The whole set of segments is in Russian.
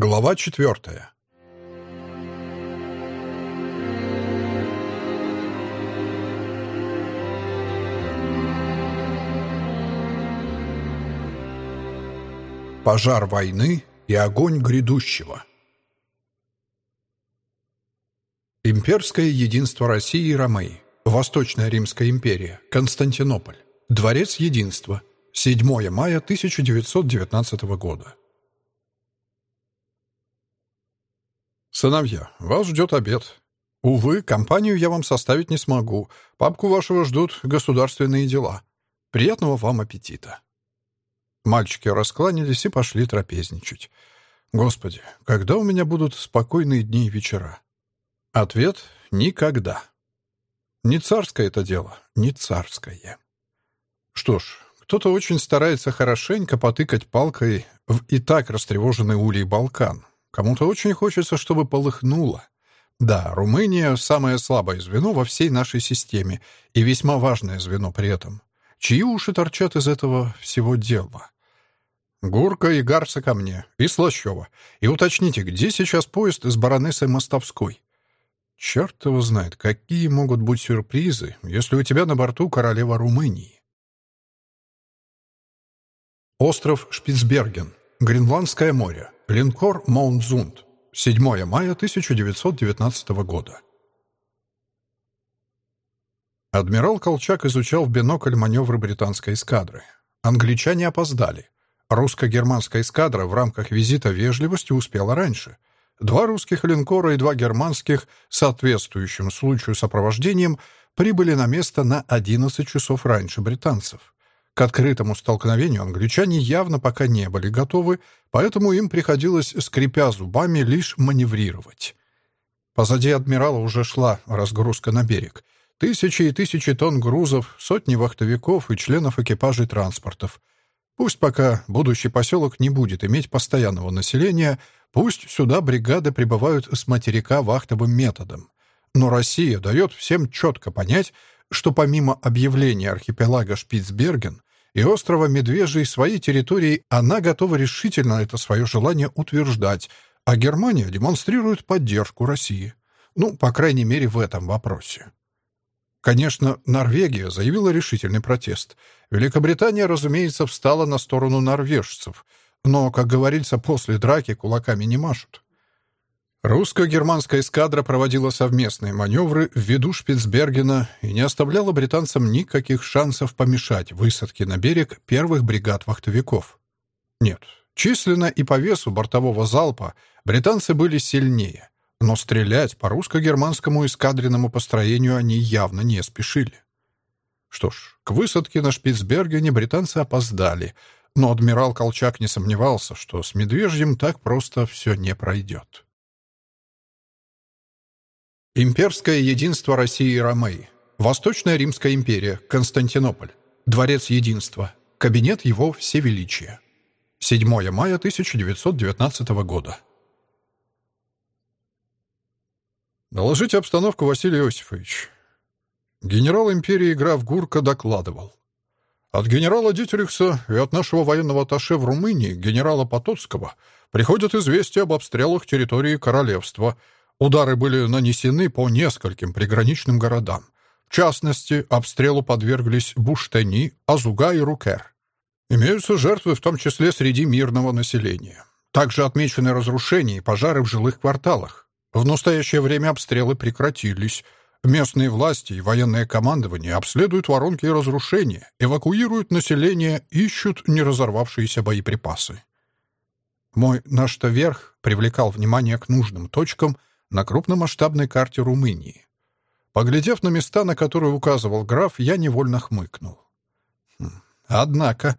Глава четвертая. Пожар войны и огонь грядущего. Имперское единство России и Ромеи. Восточная Римская империя. Константинополь. Дворец единства. 7 мая 1919 года. «Сыновья, вас ждет обед. Увы, компанию я вам составить не смогу. Папку вашего ждут государственные дела. Приятного вам аппетита». Мальчики раскланялись и пошли трапезничать. «Господи, когда у меня будут спокойные дни и вечера?» Ответ — никогда. Не царское это дело, не царское. Что ж, кто-то очень старается хорошенько потыкать палкой в и так растревоженный улей Балкан. Кому-то очень хочется, чтобы полыхнуло. Да, Румыния — самое слабое звено во всей нашей системе и весьма важное звено при этом. Чьи уши торчат из этого всего дела? Гурка и Гарса ко мне, и Слащева. И уточните, где сейчас поезд с баронессой Мостовской? Черт его знает, какие могут быть сюрпризы, если у тебя на борту королева Румынии. Остров Шпицберген. Гренландское море. Линкор Маунтзунд. 7 мая 1919 года. Адмирал Колчак изучал в бинокль маневры британской эскадры. Англичане опоздали. Русско-германская эскадра в рамках визита вежливости успела раньше. Два русских линкора и два германских, соответствующим случаю сопровождением, прибыли на место на 11 часов раньше британцев. К открытому столкновению англичане явно пока не были готовы, поэтому им приходилось, скрипя зубами, лишь маневрировать. Позади адмирала уже шла разгрузка на берег. Тысячи и тысячи тонн грузов, сотни вахтовиков и членов экипажей транспортов. Пусть пока будущий поселок не будет иметь постоянного населения, пусть сюда бригады прибывают с материка вахтовым методом. Но Россия дает всем четко понять, что помимо объявления архипелага Шпицберген и острова Медвежий своей территорией она готова решительно это свое желание утверждать, а Германия демонстрирует поддержку России. Ну, по крайней мере, в этом вопросе. Конечно, Норвегия заявила решительный протест. Великобритания, разумеется, встала на сторону норвежцев, но, как говорится, после драки кулаками не машут. Русско-германская эскадра проводила совместные маневры в виду Шпицбергена и не оставляла британцам никаких шансов помешать высадке на берег первых бригад вахтовиков. Нет, численно и по весу бортового залпа британцы были сильнее, но стрелять по русско-германскому эскадренному построению они явно не спешили. Что ж, к высадке на Шпицбергене британцы опоздали, но адмирал Колчак не сомневался, что с Медвежьем так просто все не пройдет. Имперское единство России и Ромеи. Восточная Римская империя. Константинополь. Дворец единства. Кабинет его всевеличия. 7 мая 1919 года. «Доложите обстановку, Василий Иосифович». Генерал империи граф Гурка докладывал. От генерала Дитерихса и от нашего военного атташе в Румынии, генерала Потоцкого, приходят известия об обстрелах территории королевства – Удары были нанесены по нескольким приграничным городам. В частности, обстрелу подверглись Буштени, Азуга и Рукер. Имеются жертвы, в том числе среди мирного населения. Также отмечены разрушения и пожары в жилых кварталах. В настоящее время обстрелы прекратились. Местные власти и военное командование обследуют воронки и разрушения, эвакуируют население, ищут неразорвавшиеся боеприпасы. Мой наш-то верх привлекал внимание к нужным точкам на крупномасштабной карте Румынии. Поглядев на места, на которые указывал граф, я невольно хмыкнул. Хм, однако,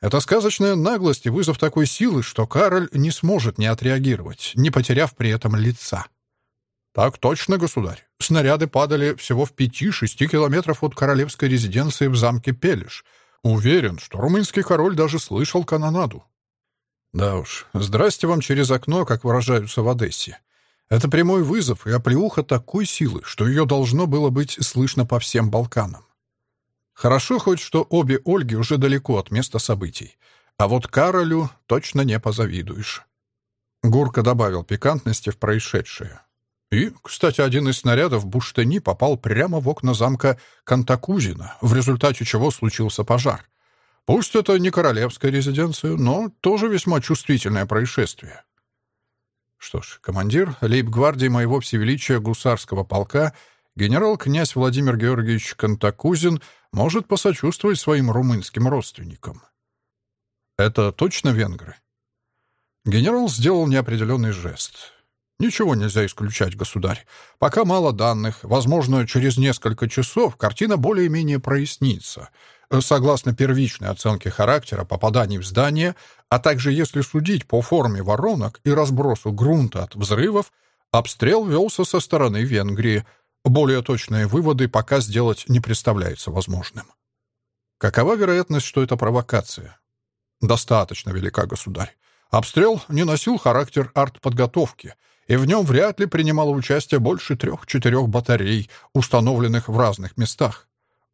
это сказочная наглость и вызов такой силы, что Кароль не сможет не отреагировать, не потеряв при этом лица. «Так точно, государь. Снаряды падали всего в пяти-шести километров от королевской резиденции в замке Пелиш. Уверен, что румынский король даже слышал канонаду». «Да уж, здрасте вам через окно, как выражаются в Одессе. Это прямой вызов и оплеуха такой силы, что ее должно было быть слышно по всем Балканам. Хорошо хоть, что обе Ольги уже далеко от места событий. А вот Каролю точно не позавидуешь. Гурка добавил пикантности в происшедшее. И, кстати, один из снарядов Буштени попал прямо в окна замка Кантакузина, в результате чего случился пожар. Пусть это не королевская резиденция, но тоже весьма чувствительное происшествие. Что ж, командир лейб-гвардии моего всевеличия гусарского полка генерал-князь Владимир Георгиевич Кантакузин может посочувствовать своим румынским родственникам. Это точно венгры? Генерал сделал неопределенный жест. Ничего нельзя исключать, государь. Пока мало данных. Возможно, через несколько часов картина более-менее прояснится. Согласно первичной оценке характера попаданий в здание, а также если судить по форме воронок и разбросу грунта от взрывов, обстрел велся со стороны Венгрии. Более точные выводы пока сделать не представляется возможным. Какова вероятность, что это провокация? Достаточно велика, государь. Обстрел не носил характер артподготовки — и в нем вряд ли принимало участие больше трех-четырех батарей, установленных в разных местах.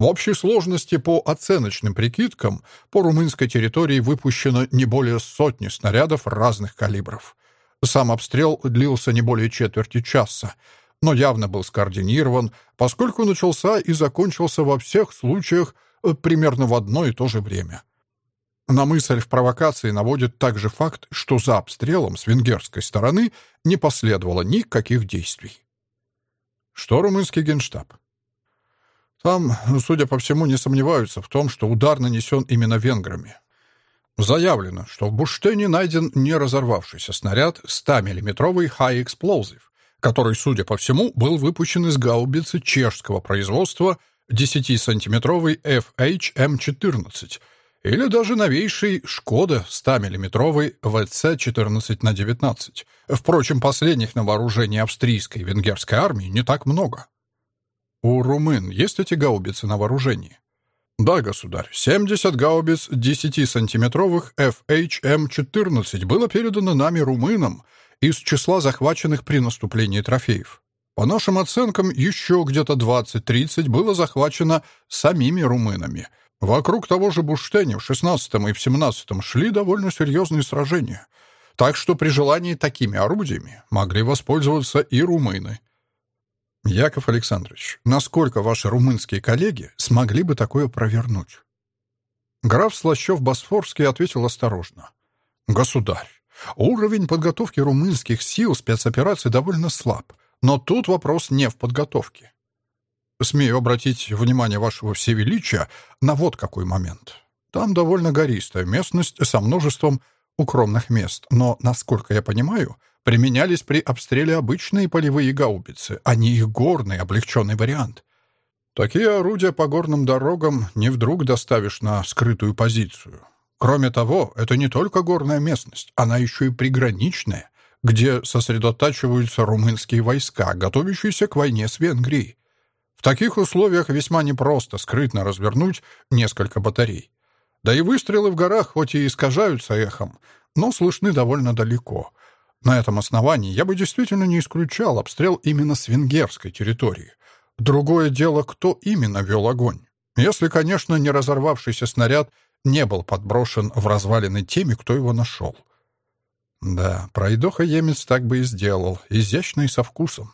В общей сложности по оценочным прикидкам по румынской территории выпущено не более сотни снарядов разных калибров. Сам обстрел длился не более четверти часа, но явно был скоординирован, поскольку начался и закончился во всех случаях э, примерно в одно и то же время. На мысль в провокации наводит также факт, что за обстрелом с венгерской стороны не последовало никаких действий. Что румынский генштаб? Там, судя по всему, не сомневаются в том, что удар нанесен именно венграми. Заявлено, что в Буштене найден не разорвавшийся снаряд 100-миллиметровый High Explosive, который, судя по всему, был выпущен из гаубицы чешского производства 10-сантиметровый FH-M14 — или даже новейший «Шкода» 100-мм ВЦ-14 на 19. Впрочем, последних на вооружении австрийской и венгерской армии не так много. У румын есть эти гаубицы на вооружении? Да, государь, 70 гаубиц 10-сантиметровых FHM-14 было передано нами румынам из числа захваченных при наступлении трофеев. По нашим оценкам, еще где-то 20-30 было захвачено самими румынами — Вокруг того же Буштене в 16 и в 17 шли довольно серьезные сражения, так что при желании такими орудиями могли воспользоваться и румыны. Яков Александрович, насколько ваши румынские коллеги смогли бы такое провернуть? Граф Слащев-Босфорский ответил осторожно. «Государь, уровень подготовки румынских сил спецоперации довольно слаб, но тут вопрос не в подготовке. Смею обратить внимание вашего всевеличия на вот какой момент. Там довольно гористая местность со множеством укромных мест, но, насколько я понимаю, применялись при обстреле обычные полевые гаубицы, а не их горный облегченный вариант. Такие орудия по горным дорогам не вдруг доставишь на скрытую позицию. Кроме того, это не только горная местность, она еще и приграничная, где сосредотачиваются румынские войска, готовящиеся к войне с Венгрией. В таких условиях весьма непросто скрытно развернуть несколько батарей. Да и выстрелы в горах хоть и искажаются эхом, но слышны довольно далеко. На этом основании я бы действительно не исключал обстрел именно с венгерской территории. Другое дело, кто именно вел огонь. Если, конечно, не разорвавшийся снаряд не был подброшен в развалины теми, кто его нашел. Да, пройдоха емец так бы и сделал, изящно и со вкусом.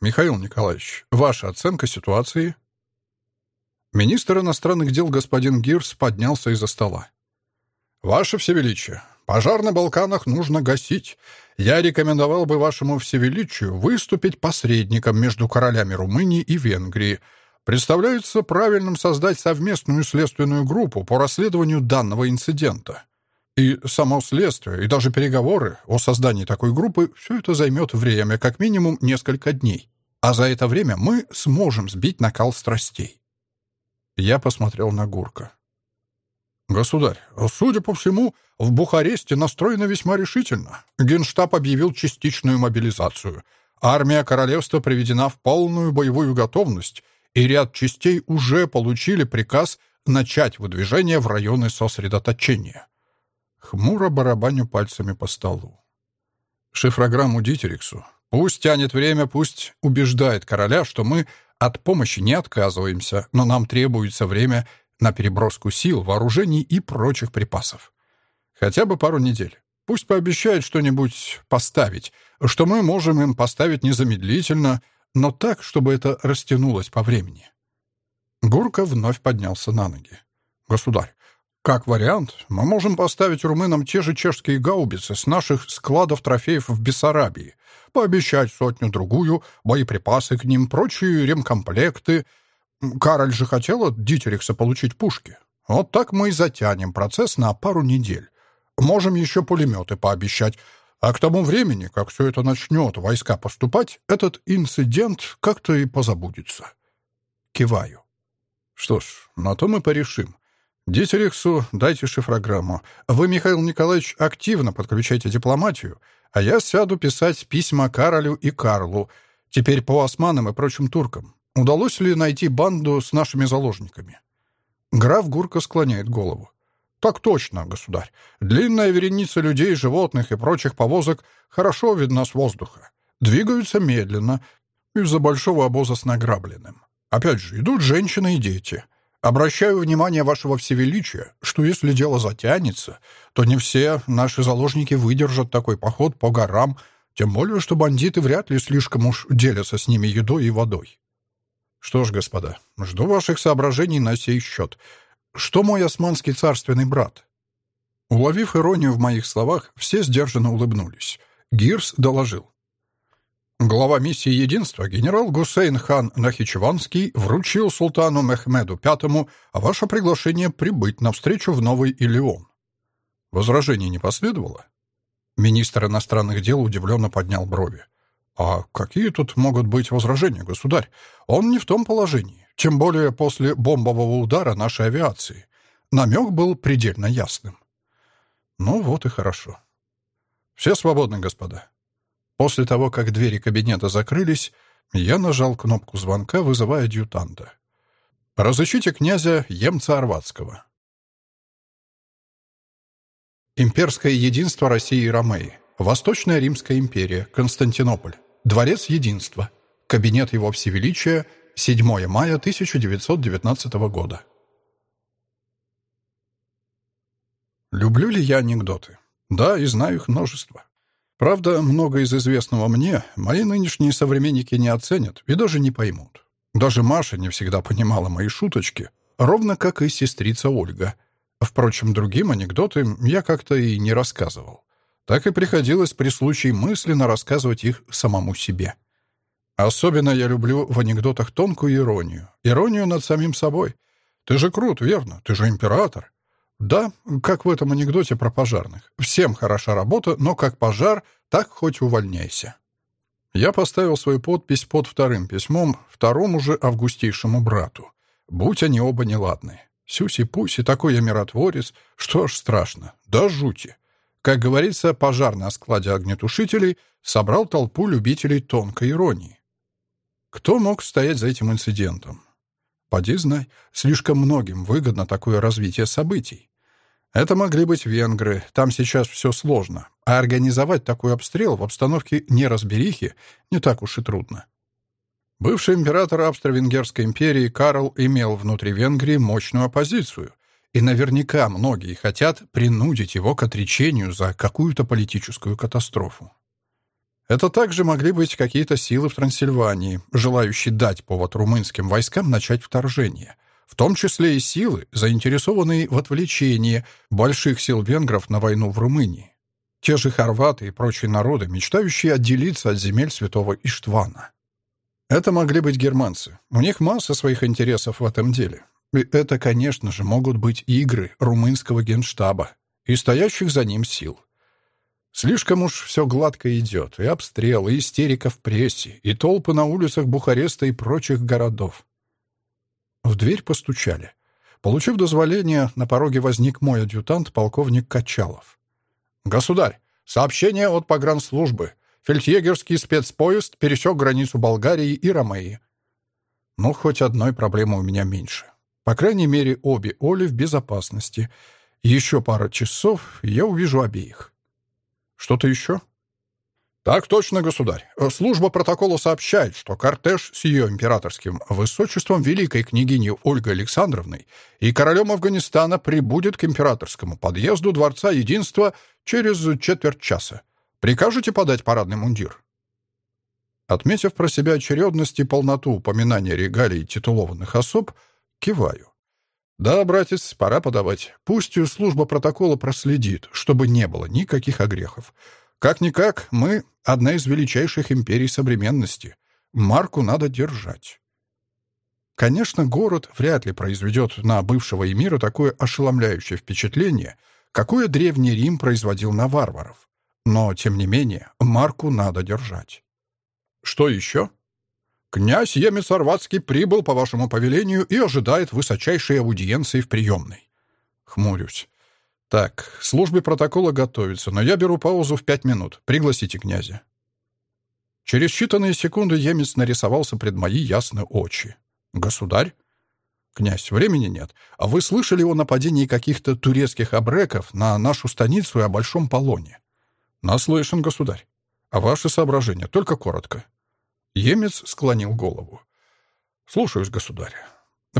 Михаил Николаевич, ваша оценка ситуации? Министр иностранных дел господин Гирс поднялся из-за стола. Ваше Всевеличие, пожар на Балканах нужно гасить. Я рекомендовал бы вашему Всевеличию выступить посредником между королями Румынии и Венгрии. Представляется правильным создать совместную следственную группу по расследованию данного инцидента. И само следствие, и даже переговоры о создании такой группы — все это займет время, как минимум несколько дней. А за это время мы сможем сбить накал страстей. Я посмотрел на Гурка. «Государь, судя по всему, в Бухаресте настроено весьма решительно. Генштаб объявил частичную мобилизацию. Армия королевства приведена в полную боевую готовность, и ряд частей уже получили приказ начать выдвижение в районы сосредоточения». Хмуро барабаню пальцами по столу. Шифрограмму Дитериксу Пусть тянет время, пусть убеждает короля, что мы от помощи не отказываемся, но нам требуется время на переброску сил, вооружений и прочих припасов. Хотя бы пару недель. Пусть пообещает что-нибудь поставить, что мы можем им поставить незамедлительно, но так, чтобы это растянулось по времени». Гурка вновь поднялся на ноги. «Государь, как вариант, мы можем поставить румынам те же чешские гаубицы с наших складов трофеев в Бессарабии, пообещать сотню-другую, боеприпасы к ним, прочие ремкомплекты. Кароль же хотел от Дитерихса получить пушки. Вот так мы и затянем процесс на пару недель. Можем еще пулеметы пообещать. А к тому времени, как все это начнет войска поступать, этот инцидент как-то и позабудется. Киваю. Что ж, на то мы порешим. Дитерихсу дайте шифрограмму. Вы, Михаил Николаевич, активно подключайте дипломатию, а я сяду писать письма Каролю и Карлу, теперь по османам и прочим туркам. Удалось ли найти банду с нашими заложниками? Граф Гурка склоняет голову. «Так точно, государь. Длинная вереница людей, животных и прочих повозок хорошо видна с воздуха. Двигаются медленно, из-за большого обоза с награбленным. Опять же, идут женщины и дети. Обращаю внимание вашего всевеличия, что если дело затянется, то не все наши заложники выдержат такой поход по горам, тем более, что бандиты вряд ли слишком уж делятся с ними едой и водой. Что ж, господа, жду ваших соображений на сей счет. Что мой османский царственный брат? Уловив иронию в моих словах, все сдержанно улыбнулись. Гирс доложил. Глава миссии единства генерал Гусейн хан Нахичеванский вручил султану Мехмеду V ваше приглашение прибыть на встречу в Новый Илеон. Возражений не последовало? Министр иностранных дел удивленно поднял брови. «А какие тут могут быть возражения, государь? Он не в том положении, тем более после бомбового удара нашей авиации. Намек был предельно ясным». «Ну вот и хорошо. Все свободны, господа. После того, как двери кабинета закрылись, я нажал кнопку звонка, вызывая адъютанта. «Разыщите князя Емца Орватского». Имперское единство России и Ромеи. Восточная Римская империя. Константинополь. Дворец единства. Кабинет его всевеличия. 7 мая 1919 года. Люблю ли я анекдоты? Да, и знаю их множество. Правда, много из известного мне мои нынешние современники не оценят и даже не поймут. Даже Маша не всегда понимала мои шуточки, ровно как и сестрица Ольга. Впрочем, другим анекдоты я как-то и не рассказывал. Так и приходилось при случае мысленно рассказывать их самому себе. Особенно я люблю в анекдотах тонкую иронию. Иронию над самим собой. «Ты же крут, верно? Ты же император. Да, как в этом анекдоте про пожарных. Всем хороша работа, но как пожар, так хоть увольняйся. Я поставил свою подпись под вторым письмом второму же августейшему брату. Будь они оба неладны. Сюси-пуси, такой я миротворец, что ж страшно, да жути. Как говорится, пожар на складе огнетушителей собрал толпу любителей тонкой иронии. Кто мог стоять за этим инцидентом? Поди знай, слишком многим выгодно такое развитие событий. Это могли быть венгры, там сейчас все сложно, а организовать такой обстрел в обстановке неразберихи не так уж и трудно. Бывший император Австро-Венгерской империи Карл имел внутри Венгрии мощную оппозицию, и наверняка многие хотят принудить его к отречению за какую-то политическую катастрофу. Это также могли быть какие-то силы в Трансильвании, желающие дать повод румынским войскам начать вторжение, в том числе и силы, заинтересованные в отвлечении больших сил венгров на войну в Румынии. Те же хорваты и прочие народы, мечтающие отделиться от земель святого Иштвана. Это могли быть германцы. У них масса своих интересов в этом деле. И это, конечно же, могут быть игры румынского генштаба и стоящих за ним сил. Слишком уж все гладко идет, и обстрел, и истерика в прессе, и толпы на улицах Бухареста и прочих городов. В дверь постучали. Получив дозволение, на пороге возник мой адъютант, полковник Качалов. «Государь, сообщение от погранслужбы. Фельдъегерский спецпоезд пересек границу Болгарии и Ромеи». Ну, хоть одной проблемы у меня меньше. По крайней мере, обе Оли в безопасности. Еще пара часов, я увижу обеих. Что-то еще? «Так точно, государь. Служба протокола сообщает, что кортеж с ее императорским высочеством великой княгиней Ольгой Александровной и королем Афганистана прибудет к императорскому подъезду Дворца Единства через четверть часа. Прикажете подать парадный мундир?» Отметив про себя очередность и полноту упоминания регалий титулованных особ, киваю. «Да, братец, пора подавать. Пусть служба протокола проследит, чтобы не было никаких огрехов. Как-никак, мы — одна из величайших империй современности. Марку надо держать». Конечно, город вряд ли произведет на бывшего эмира такое ошеломляющее впечатление, какое Древний Рим производил на варваров. Но, тем не менее, марку надо держать. Что еще? Князь Емец Орватский прибыл по вашему повелению и ожидает высочайшей аудиенции в приемной. Хмурюсь. Так, службе протокола готовится, но я беру паузу в пять минут. Пригласите князя. Через считанные секунды Емец нарисовался пред мои ясные очи. «Государь?» «Князь, времени нет. А вы слышали о нападении каких-то турецких абреков на нашу станицу и о Большом Полоне?» «Наслышан, государь. А ваши соображения? Только коротко». Емец склонил голову. «Слушаюсь, государь.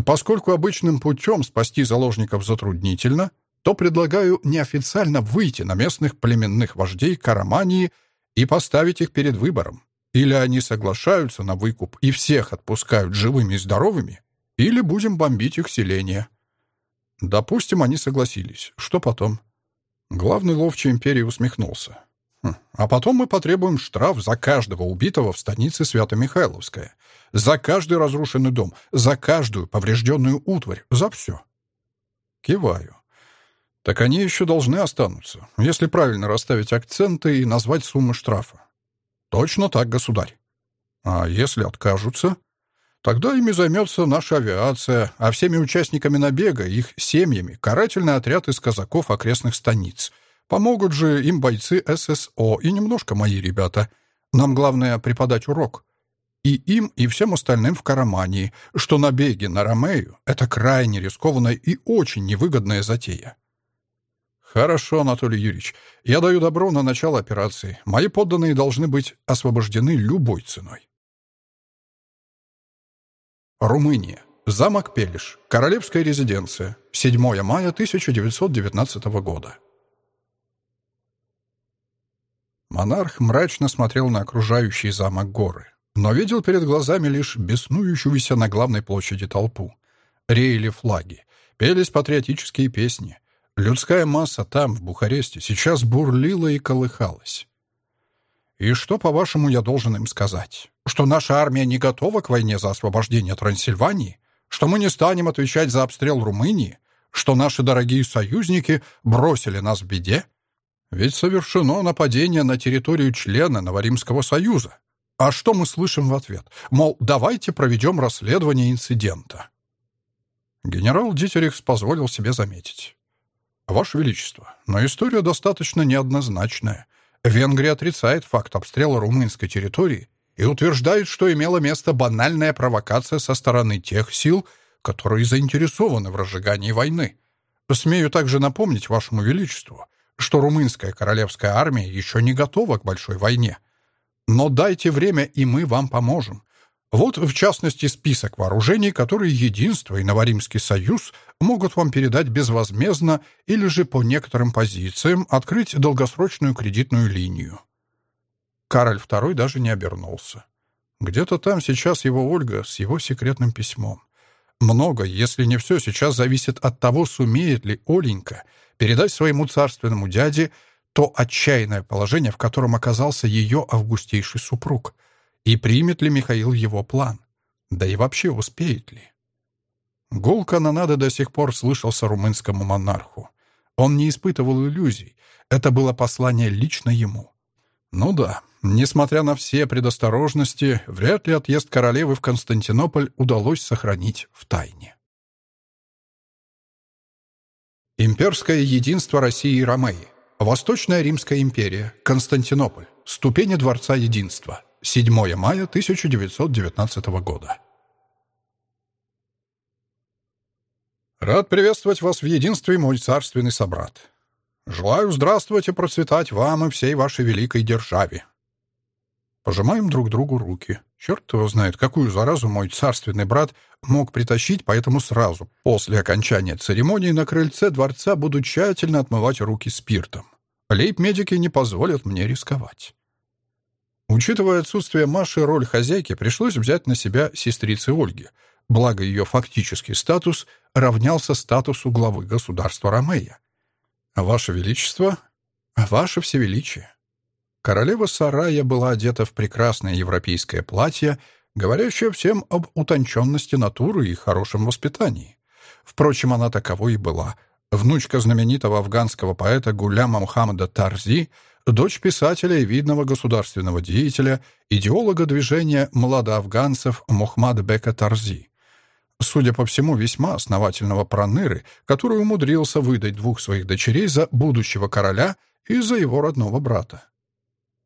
Поскольку обычным путем спасти заложников затруднительно, то предлагаю неофициально выйти на местных племенных вождей Карамании и поставить их перед выбором. Или они соглашаются на выкуп и всех отпускают живыми и здоровыми, или будем бомбить их селение. Допустим, они согласились. Что потом? Главный ловчий империи усмехнулся. Хм. А потом мы потребуем штраф за каждого убитого в станице Свято-Михайловская, за каждый разрушенный дом, за каждую поврежденную утварь, за все. Киваю. Так они еще должны останутся, если правильно расставить акценты и назвать суммы штрафа. Точно так, государь. А если откажутся? Тогда ими займется наша авиация, а всеми участниками набега, их семьями, карательный отряд из казаков окрестных станиц. Помогут же им бойцы ССО и немножко мои ребята. Нам главное преподать урок. И им, и всем остальным в Карамании, что набеги на Ромею — это крайне рискованная и очень невыгодная затея. «Хорошо, Анатолий Юрьевич. Я даю добро на начало операции. Мои подданные должны быть освобождены любой ценой». Румыния. Замок Пелиш. Королевская резиденция. 7 мая 1919 года. Монарх мрачно смотрел на окружающий замок горы, но видел перед глазами лишь беснующуюся на главной площади толпу. Реяли флаги, пелись патриотические песни. Людская масса там, в Бухаресте, сейчас бурлила и колыхалась. И что, по-вашему, я должен им сказать? Что наша армия не готова к войне за освобождение Трансильвании? Что мы не станем отвечать за обстрел Румынии? Что наши дорогие союзники бросили нас в беде? Ведь совершено нападение на территорию члена Новоримского Союза. А что мы слышим в ответ? Мол, давайте проведем расследование инцидента. Генерал Дитерихс позволил себе заметить. «Ваше Величество, но история достаточно неоднозначная. Венгрия отрицает факт обстрела румынской территории и утверждает, что имела место банальная провокация со стороны тех сил, которые заинтересованы в разжигании войны. Смею также напомнить Вашему Величеству, что румынская королевская армия еще не готова к большой войне. Но дайте время, и мы вам поможем. Вот, в частности, список вооружений, которые Единство и Новоримский Союз могут вам передать безвозмездно или же по некоторым позициям открыть долгосрочную кредитную линию. Кароль II даже не обернулся. Где-то там сейчас его Ольга с его секретным письмом. Много, если не все, сейчас зависит от того, сумеет ли Оленька передать своему царственному дяде то отчаянное положение, в котором оказался ее августейший супруг — и примет ли Михаил его план? Да и вообще успеет ли? Гул канонады до сих пор слышался румынскому монарху. Он не испытывал иллюзий. Это было послание лично ему. Ну да, несмотря на все предосторожности, вряд ли отъезд королевы в Константинополь удалось сохранить в тайне. Имперское единство России и Ромеи. Восточная Римская империя. Константинополь. Ступени Дворца Единства. 7 мая 1919 года. Рад приветствовать вас в единстве, мой царственный собрат. Желаю здравствовать и процветать вам и всей вашей великой державе. Пожимаем друг другу руки. Черт его знает, какую заразу мой царственный брат мог притащить, поэтому сразу, после окончания церемонии на крыльце дворца, буду тщательно отмывать руки спиртом. Лейб-медики не позволят мне рисковать. Учитывая отсутствие Маши, роль хозяйки пришлось взять на себя сестрицы Ольги, благо ее фактический статус равнялся статусу главы государства Ромея. «Ваше Величество, Ваше Всевеличие». Королева Сарая была одета в прекрасное европейское платье, говорящее всем об утонченности натуры и хорошем воспитании. Впрочем, она таковой и была. Внучка знаменитого афганского поэта Гуляма Мухаммада Тарзи, дочь писателя и видного государственного деятеля, идеолога движения младоафганцев Мухмада Бека Тарзи. Судя по всему, весьма основательного проныры, который умудрился выдать двух своих дочерей за будущего короля и за его родного брата.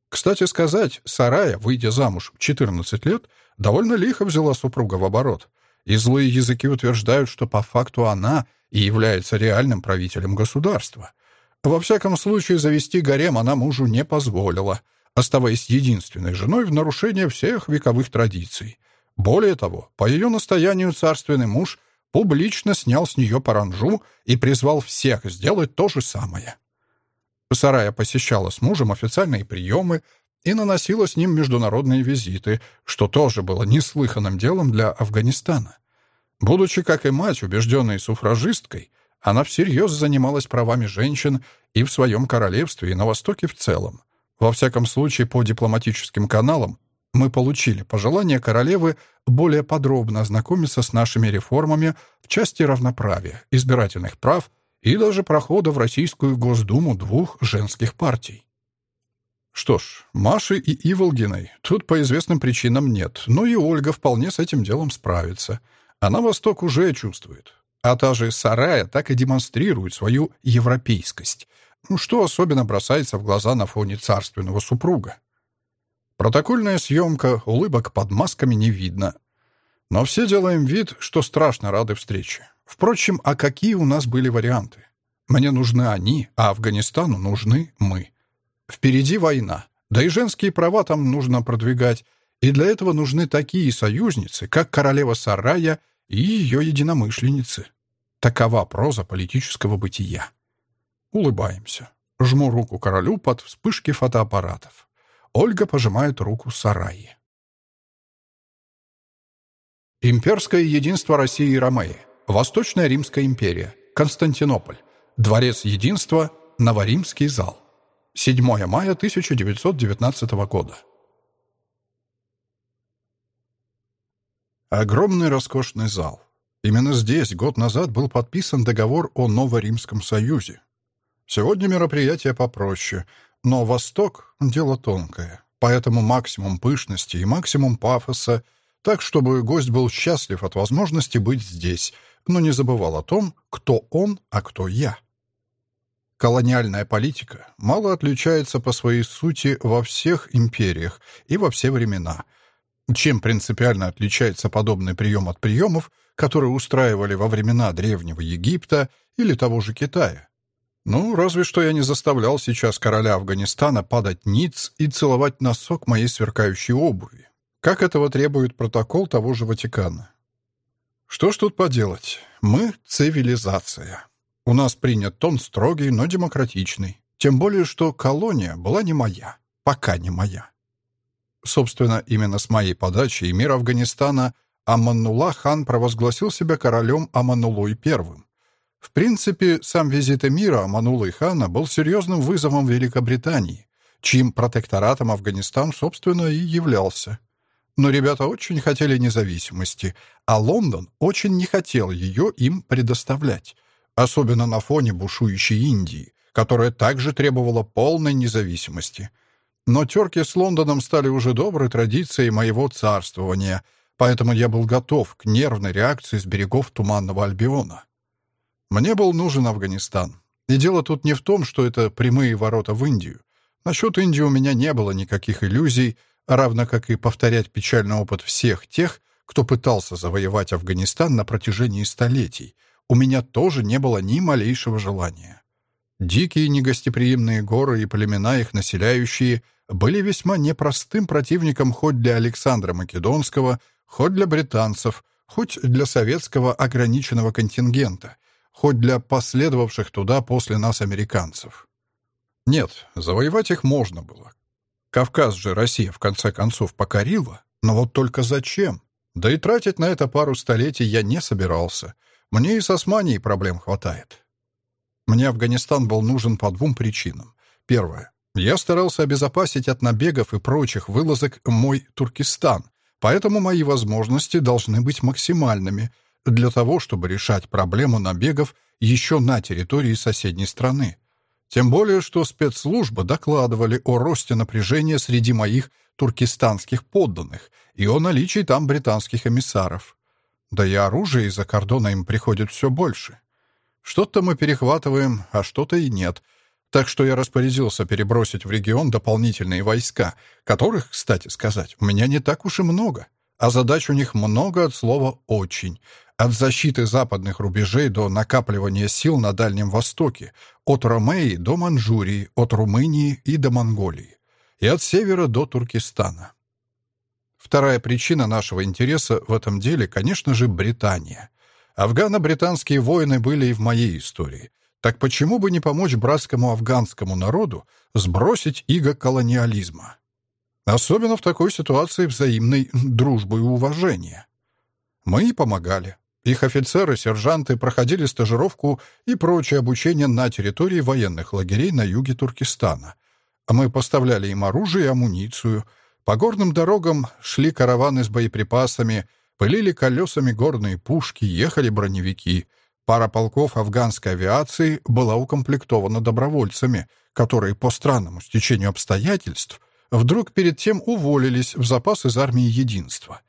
Кстати сказать, Сарая, выйдя замуж в 14 лет, довольно лихо взяла супруга в оборот. И злые языки утверждают, что по факту она и является реальным правителем государства. Во всяком случае, завести гарем она мужу не позволила, оставаясь единственной женой в нарушение всех вековых традиций. Более того, по ее настоянию царственный муж публично снял с нее паранжу и призвал всех сделать то же самое. Сарая посещала с мужем официальные приемы и наносила с ним международные визиты, что тоже было неслыханным делом для Афганистана. Будучи, как и мать, убежденной суфражисткой, она всерьез занималась правами женщин и в своем королевстве, и на Востоке в целом. Во всяком случае, по дипломатическим каналам мы получили пожелание королевы более подробно ознакомиться с нашими реформами в части равноправия, избирательных прав и даже прохода в Российскую Госдуму двух женских партий. Что ж, Маши и Иволгиной тут по известным причинам нет, но и Ольга вполне с этим делом справится. Она Восток уже чувствует. А та же Сарая так и демонстрирует свою европейскость, ну, что особенно бросается в глаза на фоне царственного супруга. Протокольная съемка, улыбок под масками не видно. Но все делаем вид, что страшно рады встрече. Впрочем, а какие у нас были варианты? Мне нужны они, а Афганистану нужны мы. Впереди война, да и женские права там нужно продвигать, и для этого нужны такие союзницы, как королева Сарая и ее единомышленницы. Такова проза политического бытия. Улыбаемся. Жму руку королю под вспышки фотоаппаратов. Ольга пожимает руку Сараи. Имперское единство России и Ромеи. Восточная Римская империя. Константинополь. Дворец единства. Новоримский зал. 7 мая 1919 года. Огромный роскошный зал. Именно здесь год назад был подписан договор о Новоримском союзе. Сегодня мероприятие попроще, но Восток — дело тонкое, поэтому максимум пышности и максимум пафоса, так, чтобы гость был счастлив от возможности быть здесь, но не забывал о том, кто он, а кто я. Колониальная политика мало отличается по своей сути во всех империях и во все времена. Чем принципиально отличается подобный прием от приемов, которые устраивали во времена Древнего Египта или того же Китая? Ну, разве что я не заставлял сейчас короля Афганистана падать ниц и целовать носок моей сверкающей обуви, как этого требует протокол того же Ватикана. Что ж тут поделать? Мы — цивилизация. У нас принят тон строгий, но демократичный. Тем более, что колония была не моя. Пока не моя. Собственно, именно с моей подачи эмир Афганистана Аманнула хан провозгласил себя королем Аманулой первым. В принципе, сам визит эмира Аманулы хана был серьезным вызовом Великобритании, чьим протекторатом Афганистан, собственно, и являлся. Но ребята очень хотели независимости, а Лондон очень не хотел ее им предоставлять особенно на фоне бушующей Индии, которая также требовала полной независимости. Но терки с Лондоном стали уже доброй традицией моего царствования, поэтому я был готов к нервной реакции с берегов Туманного Альбиона. Мне был нужен Афганистан. И дело тут не в том, что это прямые ворота в Индию. Насчет Индии у меня не было никаких иллюзий, равно как и повторять печальный опыт всех тех, кто пытался завоевать Афганистан на протяжении столетий — у меня тоже не было ни малейшего желания. Дикие негостеприимные горы и племена, их населяющие, были весьма непростым противником хоть для Александра Македонского, хоть для британцев, хоть для советского ограниченного контингента, хоть для последовавших туда после нас американцев. Нет, завоевать их можно было. Кавказ же Россия в конце концов покорила, но вот только зачем? Да и тратить на это пару столетий я не собирался. Мне и с Османией проблем хватает. Мне Афганистан был нужен по двум причинам. Первое. Я старался обезопасить от набегов и прочих вылазок мой Туркестан, поэтому мои возможности должны быть максимальными для того, чтобы решать проблему набегов еще на территории соседней страны. Тем более, что спецслужбы докладывали о росте напряжения среди моих туркестанских подданных и о наличии там британских эмиссаров. Да и оружие из-за кордона им приходит все больше. Что-то мы перехватываем, а что-то и нет. Так что я распорядился перебросить в регион дополнительные войска, которых, кстати сказать, у меня не так уж и много. А задач у них много от слова «очень». От защиты западных рубежей до накапливания сил на Дальнем Востоке, от Ромеи до Манчжурии, от Румынии и до Монголии, и от севера до Туркестана. Вторая причина нашего интереса в этом деле, конечно же, Британия. Афгано-британские войны были и в моей истории. Так почему бы не помочь братскому афганскому народу сбросить иго колониализма? Особенно в такой ситуации взаимной дружбы и уважения. Мы и помогали. Их офицеры, сержанты проходили стажировку и прочее обучение на территории военных лагерей на юге Туркестана. Мы поставляли им оружие и амуницию. По горным дорогам шли караваны с боеприпасами, пылили колесами горные пушки, ехали броневики. Пара полков афганской авиации была укомплектована добровольцами, которые по странному стечению обстоятельств вдруг перед тем уволились в запас из армии единства.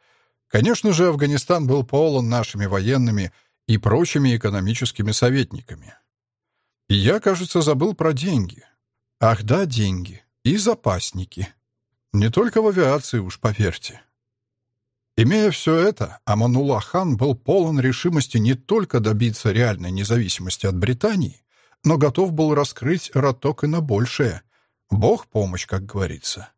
Конечно же, Афганистан был полон нашими военными и прочими экономическими советниками. И я, кажется, забыл про деньги. Ах да, деньги. И запасники. Не только в авиации, уж поверьте. Имея все это, Аманулла хан был полон решимости не только добиться реальной независимости от Британии, но готов был раскрыть роток и на большее. Бог помощь, как говорится.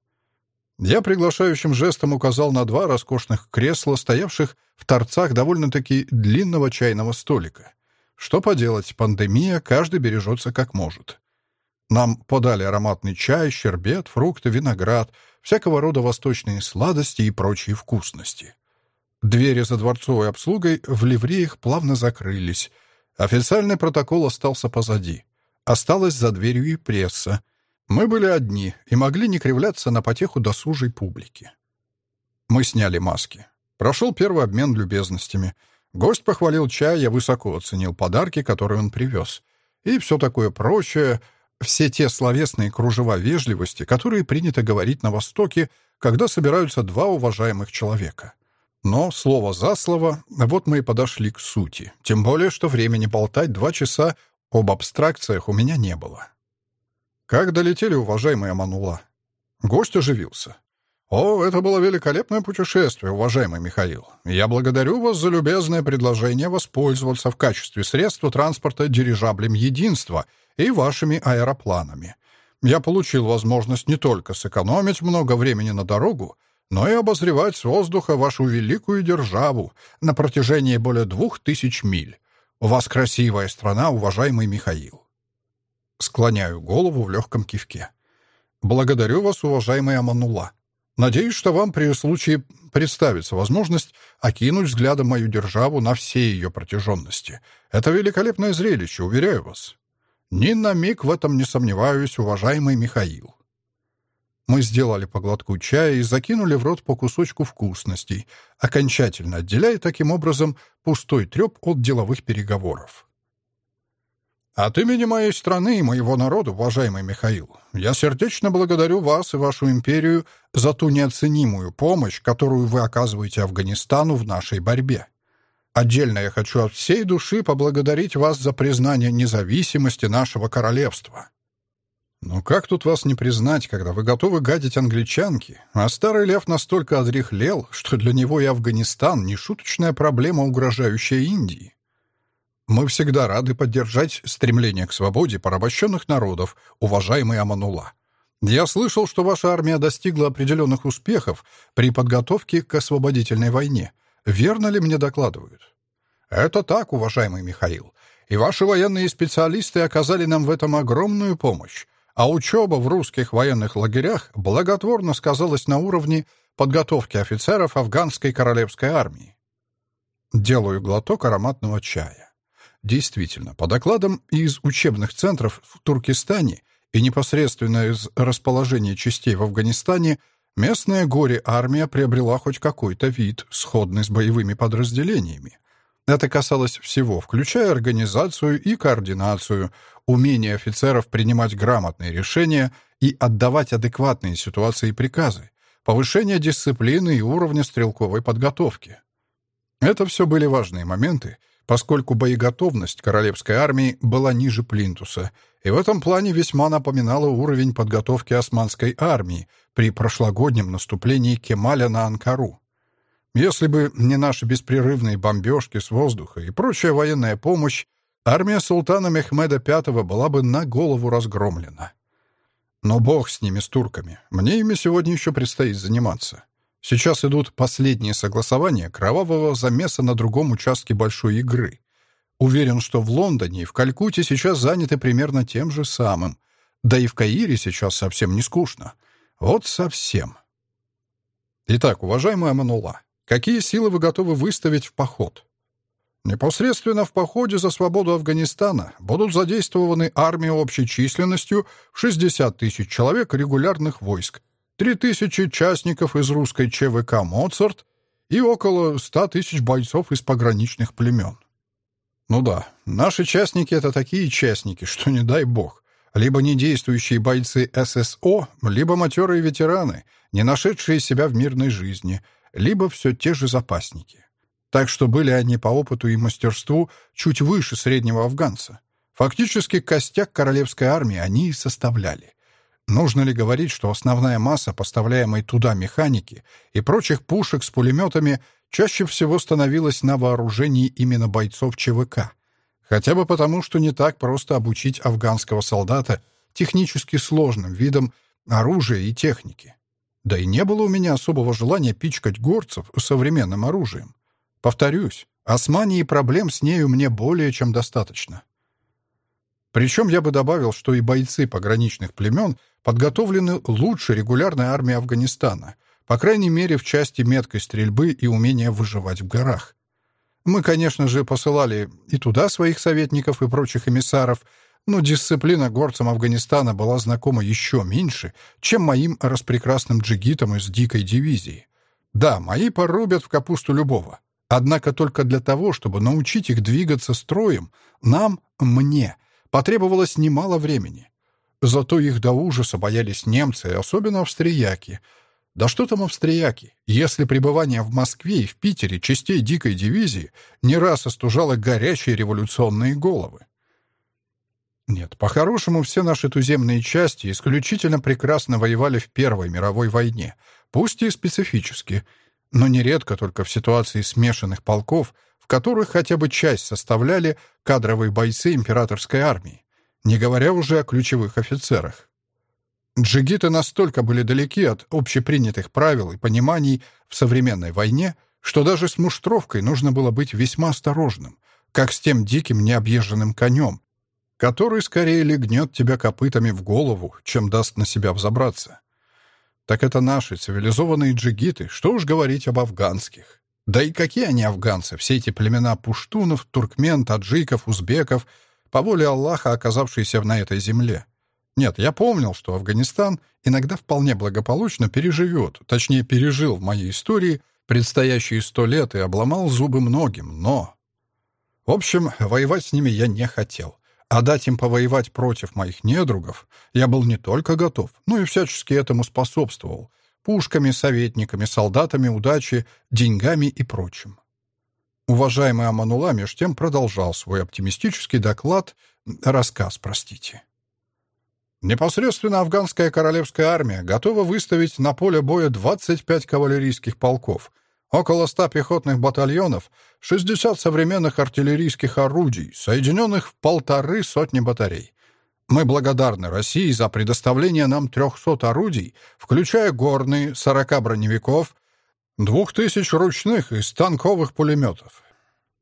Я приглашающим жестом указал на два роскошных кресла, стоявших в торцах довольно-таки длинного чайного столика. Что поделать, пандемия, каждый бережется как может. Нам подали ароматный чай, щербет, фрукты, виноград, всякого рода восточные сладости и прочие вкусности. Двери за дворцовой обслугой в ливреях плавно закрылись. Официальный протокол остался позади. Осталась за дверью и пресса — мы были одни и могли не кривляться на потеху досужей публики. Мы сняли маски. Прошел первый обмен любезностями. Гость похвалил чай, я высоко оценил подарки, которые он привез. И все такое прочее, все те словесные кружева вежливости, которые принято говорить на Востоке, когда собираются два уважаемых человека. Но слово за слово, вот мы и подошли к сути. Тем более, что времени болтать два часа об абстракциях у меня не было. «Как долетели, уважаемый Аманула?» Гость оживился. «О, это было великолепное путешествие, уважаемый Михаил. Я благодарю вас за любезное предложение воспользоваться в качестве средства транспорта дирижаблем единства и вашими аэропланами. Я получил возможность не только сэкономить много времени на дорогу, но и обозревать с воздуха вашу великую державу на протяжении более двух тысяч миль. У вас красивая страна, уважаемый Михаил. Склоняю голову в легком кивке. «Благодарю вас, уважаемый Аманула. Надеюсь, что вам при случае представится возможность окинуть взглядом мою державу на всей ее протяженности. Это великолепное зрелище, уверяю вас. Ни на миг в этом не сомневаюсь, уважаемый Михаил». Мы сделали по глотку чая и закинули в рот по кусочку вкусностей, окончательно отделяя таким образом пустой треп от деловых переговоров. От имени моей страны и моего народа, уважаемый Михаил, я сердечно благодарю вас и вашу империю за ту неоценимую помощь, которую вы оказываете Афганистану в нашей борьбе. Отдельно я хочу от всей души поблагодарить вас за признание независимости нашего королевства. Но как тут вас не признать, когда вы готовы гадить англичанке, а старый лев настолько одрехлел, что для него и Афганистан — не шуточная проблема, угрожающая Индии? Мы всегда рады поддержать стремление к свободе порабощенных народов, уважаемый Аманула. Я слышал, что ваша армия достигла определенных успехов при подготовке к освободительной войне. Верно ли мне докладывают? Это так, уважаемый Михаил. И ваши военные специалисты оказали нам в этом огромную помощь. а учеба в русских военных лагерях благотворно сказалась на уровне подготовки офицеров афганской королевской армии. Делаю глоток ароматного чая. Действительно, по докладам из учебных центров в Туркестане и непосредственно из расположения частей в Афганистане местная горе-армия приобрела хоть какой-то вид, сходный с боевыми подразделениями. Это касалось всего, включая организацию и координацию, умение офицеров принимать грамотные решения и отдавать адекватные ситуации приказы, повышение дисциплины и уровня стрелковой подготовки. Это все были важные моменты, поскольку боеготовность королевской армии была ниже плинтуса, и в этом плане весьма напоминала уровень подготовки османской армии при прошлогоднем наступлении Кемаля на Анкару. Если бы не наши беспрерывные бомбежки с воздуха и прочая военная помощь, армия султана Мехмеда V была бы на голову разгромлена. Но бог с ними, с турками. Мне ими сегодня еще предстоит заниматься. Сейчас идут последние согласования кровавого замеса на другом участке большой игры. Уверен, что в Лондоне и в Калькутте сейчас заняты примерно тем же самым. Да и в Каире сейчас совсем не скучно. Вот совсем. Итак, уважаемая Манула, Какие силы вы готовы выставить в поход? Непосредственно в походе за свободу Афганистана будут задействованы армии общей численностью в 60 тысяч человек регулярных войск, 3 тысячи частников из русской ЧВК «Моцарт» и около 100 тысяч бойцов из пограничных племен. Ну да, наши частники — это такие частники, что не дай бог. Либо недействующие бойцы ССО, либо матерые ветераны, не нашедшие себя в мирной жизни — либо все те же запасники. Так что были они по опыту и мастерству чуть выше среднего афганца. Фактически костяк королевской армии они и составляли. Нужно ли говорить, что основная масса поставляемой туда механики и прочих пушек с пулеметами чаще всего становилась на вооружении именно бойцов ЧВК? Хотя бы потому, что не так просто обучить афганского солдата технически сложным видам оружия и техники. Да и не было у меня особого желания пичкать горцев современным оружием. Повторюсь, османии проблем с нею мне более чем достаточно. Причем я бы добавил, что и бойцы пограничных племен подготовлены лучше регулярной армии Афганистана, по крайней мере в части меткой стрельбы и умения выживать в горах. Мы, конечно же, посылали и туда своих советников и прочих эмиссаров, но дисциплина горцам Афганистана была знакома еще меньше, чем моим распрекрасным джигитам из дикой дивизии. Да, мои порубят в капусту любого. Однако только для того, чтобы научить их двигаться строем, нам, мне, потребовалось немало времени. Зато их до ужаса боялись немцы, особенно австрияки. Да что там австрияки, если пребывание в Москве и в Питере частей дикой дивизии не раз остужало горячие революционные головы. Нет, по-хорошему, все наши туземные части исключительно прекрасно воевали в Первой мировой войне, пусть и специфически, но нередко только в ситуации смешанных полков, в которых хотя бы часть составляли кадровые бойцы императорской армии, не говоря уже о ключевых офицерах. Джигиты настолько были далеки от общепринятых правил и пониманий в современной войне, что даже с муштровкой нужно было быть весьма осторожным, как с тем диким необъезженным конем, который скорее легнет тебя копытами в голову, чем даст на себя взобраться. Так это наши цивилизованные джигиты, что уж говорить об афганских. Да и какие они афганцы, все эти племена пуштунов, туркмен, таджиков, узбеков, по воле Аллаха оказавшиеся на этой земле. Нет, я помнил, что Афганистан иногда вполне благополучно переживет, точнее, пережил в моей истории предстоящие сто лет и обломал зубы многим, но... В общем, воевать с ними я не хотел. А дать им повоевать против моих недругов я был не только готов, но и всячески этому способствовал. Пушками, советниками, солдатами удачи, деньгами и прочим. Уважаемый Аманула меж тем продолжал свой оптимистический доклад, рассказ, простите. Непосредственно афганская королевская армия готова выставить на поле боя 25 кавалерийских полков, около 100 пехотных батальонов, 60 современных артиллерийских орудий, соединенных в полторы сотни батарей. Мы благодарны России за предоставление нам 300 орудий, включая горные, 40 броневиков, 2000 ручных и станковых пулеметов,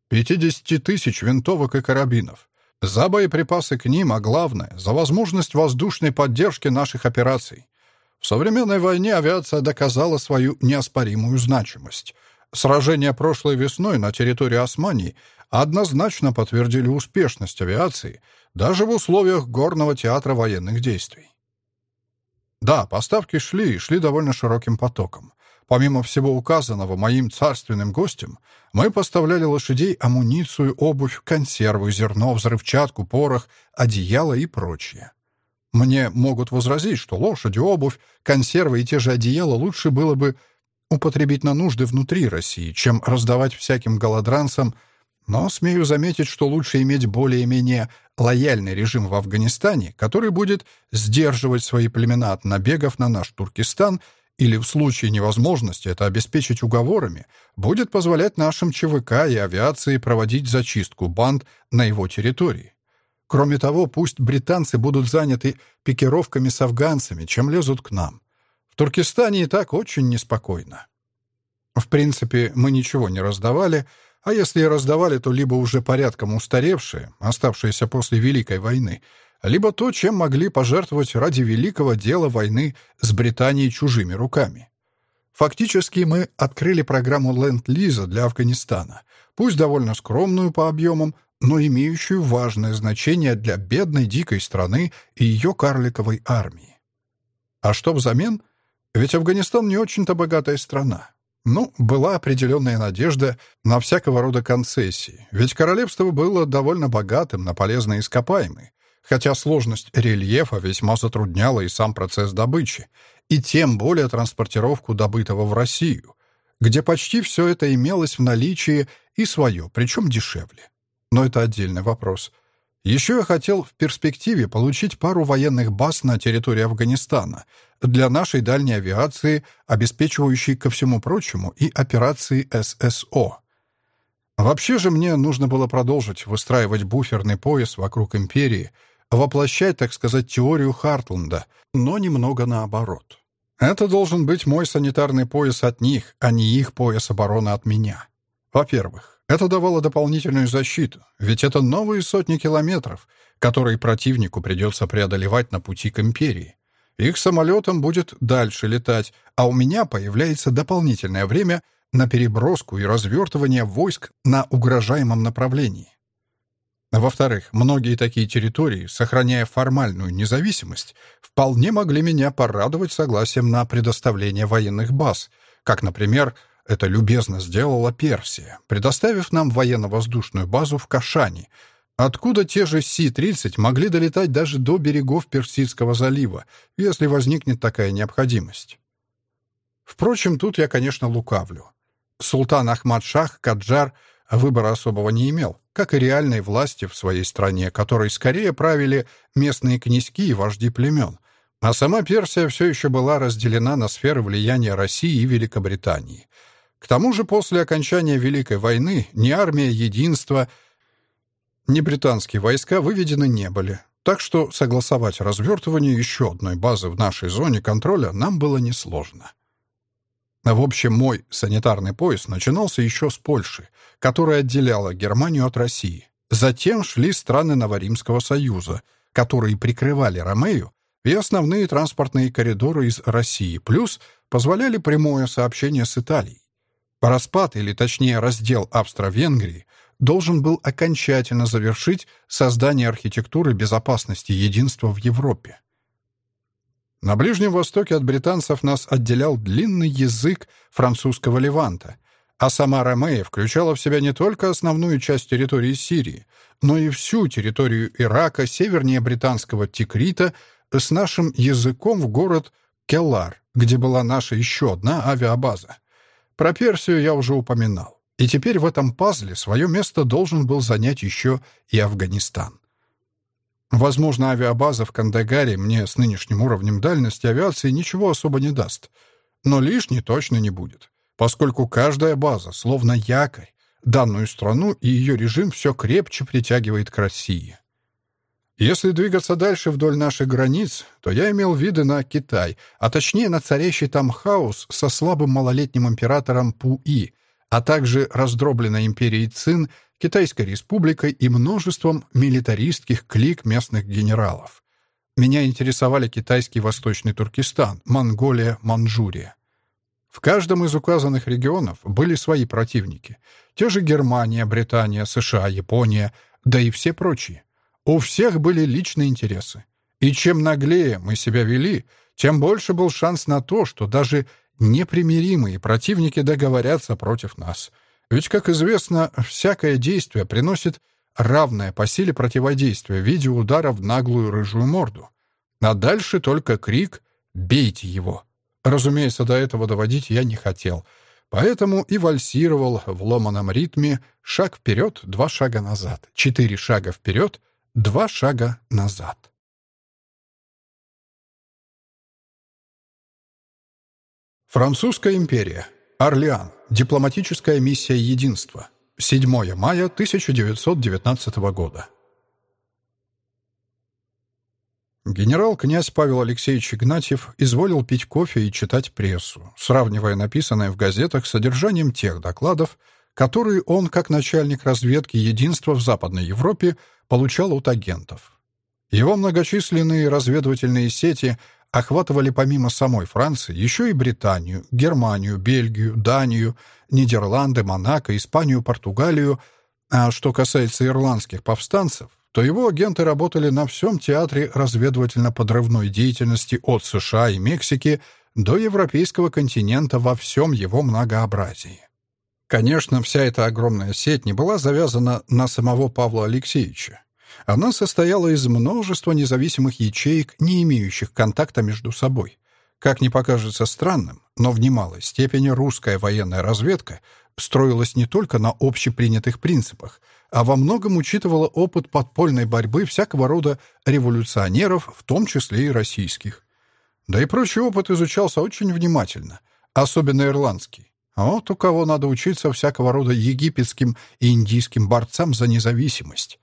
50 тысяч винтовок и карабинов, За боеприпасы к ним, а главное, за возможность воздушной поддержки наших операций. В современной войне авиация доказала свою неоспоримую значимость. Сражения прошлой весной на территории Османии однозначно подтвердили успешность авиации даже в условиях горного театра военных действий. Да, поставки шли и шли довольно широким потоком. Помимо всего указанного моим царственным гостем, мы поставляли лошадей амуницию, обувь, консервы, зерно, взрывчатку, порох, одеяло и прочее. Мне могут возразить, что лошади, обувь, консервы и те же одеяла лучше было бы употребить на нужды внутри России, чем раздавать всяким голодранцам, но смею заметить, что лучше иметь более-менее лояльный режим в Афганистане, который будет сдерживать свои племена от набегов на наш Туркестан или в случае невозможности это обеспечить уговорами, будет позволять нашим ЧВК и авиации проводить зачистку банд на его территории. Кроме того, пусть британцы будут заняты пикировками с афганцами, чем лезут к нам. В Туркестане и так очень неспокойно. В принципе, мы ничего не раздавали, а если и раздавали, то либо уже порядком устаревшие, оставшиеся после Великой войны, либо то, чем могли пожертвовать ради великого дела войны с Британией чужими руками. Фактически мы открыли программу Ленд-Лиза для Афганистана, пусть довольно скромную по объемам, но имеющую важное значение для бедной дикой страны и ее карликовой армии. А что взамен? Ведь Афганистан не очень-то богатая страна. Ну, была определенная надежда на всякого рода концессии, ведь королевство было довольно богатым на полезные ископаемые, хотя сложность рельефа весьма затрудняла и сам процесс добычи, и тем более транспортировку добытого в Россию, где почти все это имелось в наличии и свое, причем дешевле. Но это отдельный вопрос. Еще я хотел в перспективе получить пару военных баз на территории Афганистана для нашей дальней авиации, обеспечивающей, ко всему прочему, и операции ССО. Вообще же мне нужно было продолжить выстраивать буферный пояс вокруг империи, воплощать, так сказать, теорию Хартланда, но немного наоборот. Это должен быть мой санитарный пояс от них, а не их пояс обороны от меня. Во-первых, это давало дополнительную защиту, ведь это новые сотни километров, которые противнику придется преодолевать на пути к империи. Их самолетом будет дальше летать, а у меня появляется дополнительное время на переброску и развертывание войск на угрожаемом направлении. Во-вторых, многие такие территории, сохраняя формальную независимость, вполне могли меня порадовать согласием на предоставление военных баз, как, например, это любезно сделала Персия, предоставив нам военно-воздушную базу в Кашане, откуда те же Си-30 могли долетать даже до берегов Персидского залива, если возникнет такая необходимость. Впрочем, тут я, конечно, лукавлю. Султан Ахмад-Шах Каджар выбора особого не имел, как и реальной власти в своей стране, которой скорее правили местные князьки и вожди племен, а сама Персия все еще была разделена на сферы влияния России и Великобритании. К тому же после окончания Великой войны ни армия единства, ни британские войска выведены не были, так что согласовать развертывание еще одной базы в нашей зоне контроля нам было несложно. В общем, мой санитарный пояс начинался еще с Польши, которая отделяла Германию от России. Затем шли страны Новоримского союза, которые прикрывали Ромею и основные транспортные коридоры из России, плюс позволяли прямое сообщение с Италией. Распад, или точнее раздел Австро-Венгрии, должен был окончательно завершить создание архитектуры безопасности единства в Европе. На Ближнем Востоке от британцев нас отделял длинный язык французского Леванта, а сама Ромея включала в себя не только основную часть территории Сирии, но и всю территорию Ирака, севернее британского Тикрита, с нашим языком в город Келлар, где была наша еще одна авиабаза. Про Персию я уже упоминал. И теперь в этом пазле свое место должен был занять еще и Афганистан. Возможно, авиабаза в Кандагаре мне с нынешним уровнем дальности авиации ничего особо не даст. Но лишней точно не будет, поскольку каждая база, словно якорь, данную страну и ее режим все крепче притягивает к России. Если двигаться дальше вдоль наших границ, то я имел виды на Китай, а точнее на царящий там хаос со слабым малолетним императором Пу-И, а также раздробленной империей Цин, Китайской республикой и множеством милитаристских клик местных генералов. Меня интересовали китайский Восточный Туркестан, Монголия, Манчжурия. В каждом из указанных регионов были свои противники. Те же Германия, Британия, США, Япония, да и все прочие. У всех были личные интересы. И чем наглее мы себя вели, тем больше был шанс на то, что даже непримиримые противники договорятся против нас. Ведь, как известно, всякое действие приносит равное по силе противодействие в виде удара в наглую рыжую морду. А дальше только крик «Бейте его!». Разумеется, до этого доводить я не хотел, поэтому и вальсировал в ломаном ритме шаг вперед, два шага назад, четыре шага вперед, два шага назад. Французская империя. Орлеан. Дипломатическая миссия единства. 7 мая 1919 года. Генерал-князь Павел Алексеевич Игнатьев изволил пить кофе и читать прессу, сравнивая написанное в газетах с содержанием тех докладов, которые он, как начальник разведки единства в Западной Европе, получал от агентов. Его многочисленные разведывательные сети – охватывали помимо самой Франции еще и Британию, Германию, Бельгию, Данию, Нидерланды, Монако, Испанию, Португалию. А что касается ирландских повстанцев, то его агенты работали на всем театре разведывательно-подрывной деятельности от США и Мексики до европейского континента во всем его многообразии. Конечно, вся эта огромная сеть не была завязана на самого Павла Алексеевича. Она состояла из множества независимых ячеек, не имеющих контакта между собой. Как ни покажется странным, но в немалой степени русская военная разведка строилась не только на общепринятых принципах, а во многом учитывала опыт подпольной борьбы всякого рода революционеров, в том числе и российских. Да и прочий опыт изучался очень внимательно, особенно ирландский. А вот у кого надо учиться всякого рода египетским и индийским борцам за независимость.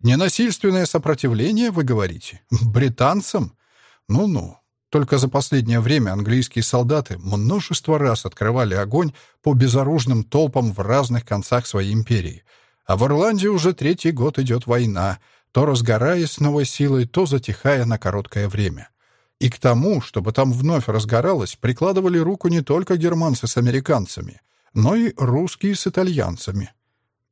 Ненасильственное сопротивление, вы говорите? Британцам? Ну-ну. Только за последнее время английские солдаты множество раз открывали огонь по безоружным толпам в разных концах своей империи. А в Ирландии уже третий год идет война, то разгораясь с новой силой, то затихая на короткое время. И к тому, чтобы там вновь разгоралось, прикладывали руку не только германцы с американцами, но и русские с итальянцами.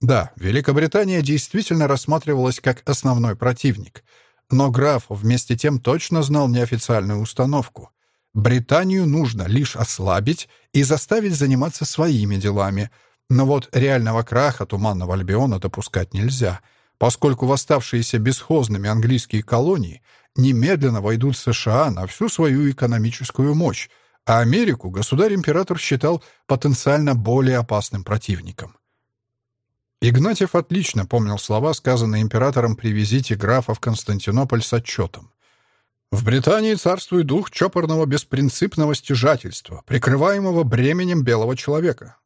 Да, Великобритания действительно рассматривалась как основной противник, но граф вместе тем точно знал неофициальную установку. Британию нужно лишь ослабить и заставить заниматься своими делами, но вот реального краха Туманного Альбиона допускать нельзя, поскольку восставшиеся бесхозными английские колонии немедленно войдут в США на всю свою экономическую мощь, а Америку государь-император считал потенциально более опасным противником. Игнатьев отлично помнил слова, сказанные императором при визите графа в Константинополь с отчетом. «В Британии царствует дух чопорного беспринципного стяжательства, прикрываемого бременем белого человека.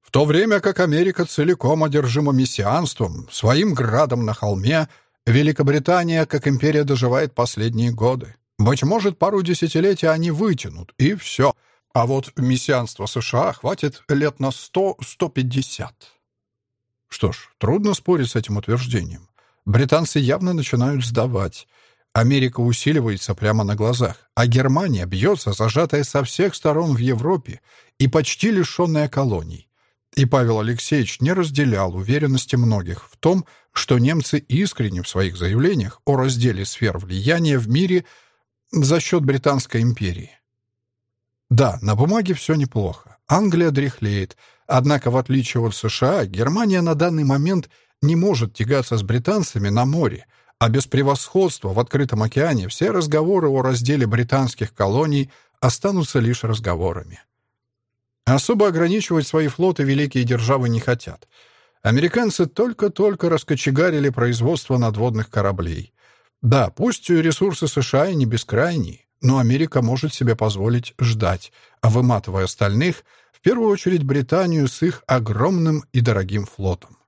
В то время как Америка целиком одержима мессианством, своим градом на холме, Великобритания, как империя, доживает последние годы. Быть может, пару десятилетий они вытянут, и все. А вот мессианство США хватит лет на сто-сто пятьдесят». Что ж, трудно спорить с этим утверждением. Британцы явно начинают сдавать. Америка усиливается прямо на глазах, а Германия бьется, зажатая со всех сторон в Европе и почти лишенная колоний. И Павел Алексеевич не разделял уверенности многих в том, что немцы искренне в своих заявлениях о разделе сфер влияния в мире за счет Британской империи. Да, на бумаге все неплохо. Англия дряхлеет, Однако, в отличие от США, Германия на данный момент не может тягаться с британцами на море, а без превосходства в открытом океане все разговоры о разделе британских колоний останутся лишь разговорами. Особо ограничивать свои флоты великие державы не хотят. Американцы только-только раскочегарили производство надводных кораблей. Да, пусть ресурсы США и не бескрайние, но Америка может себе позволить ждать, а выматывая остальных — первую очередь Британию с их огромным и дорогим флотом.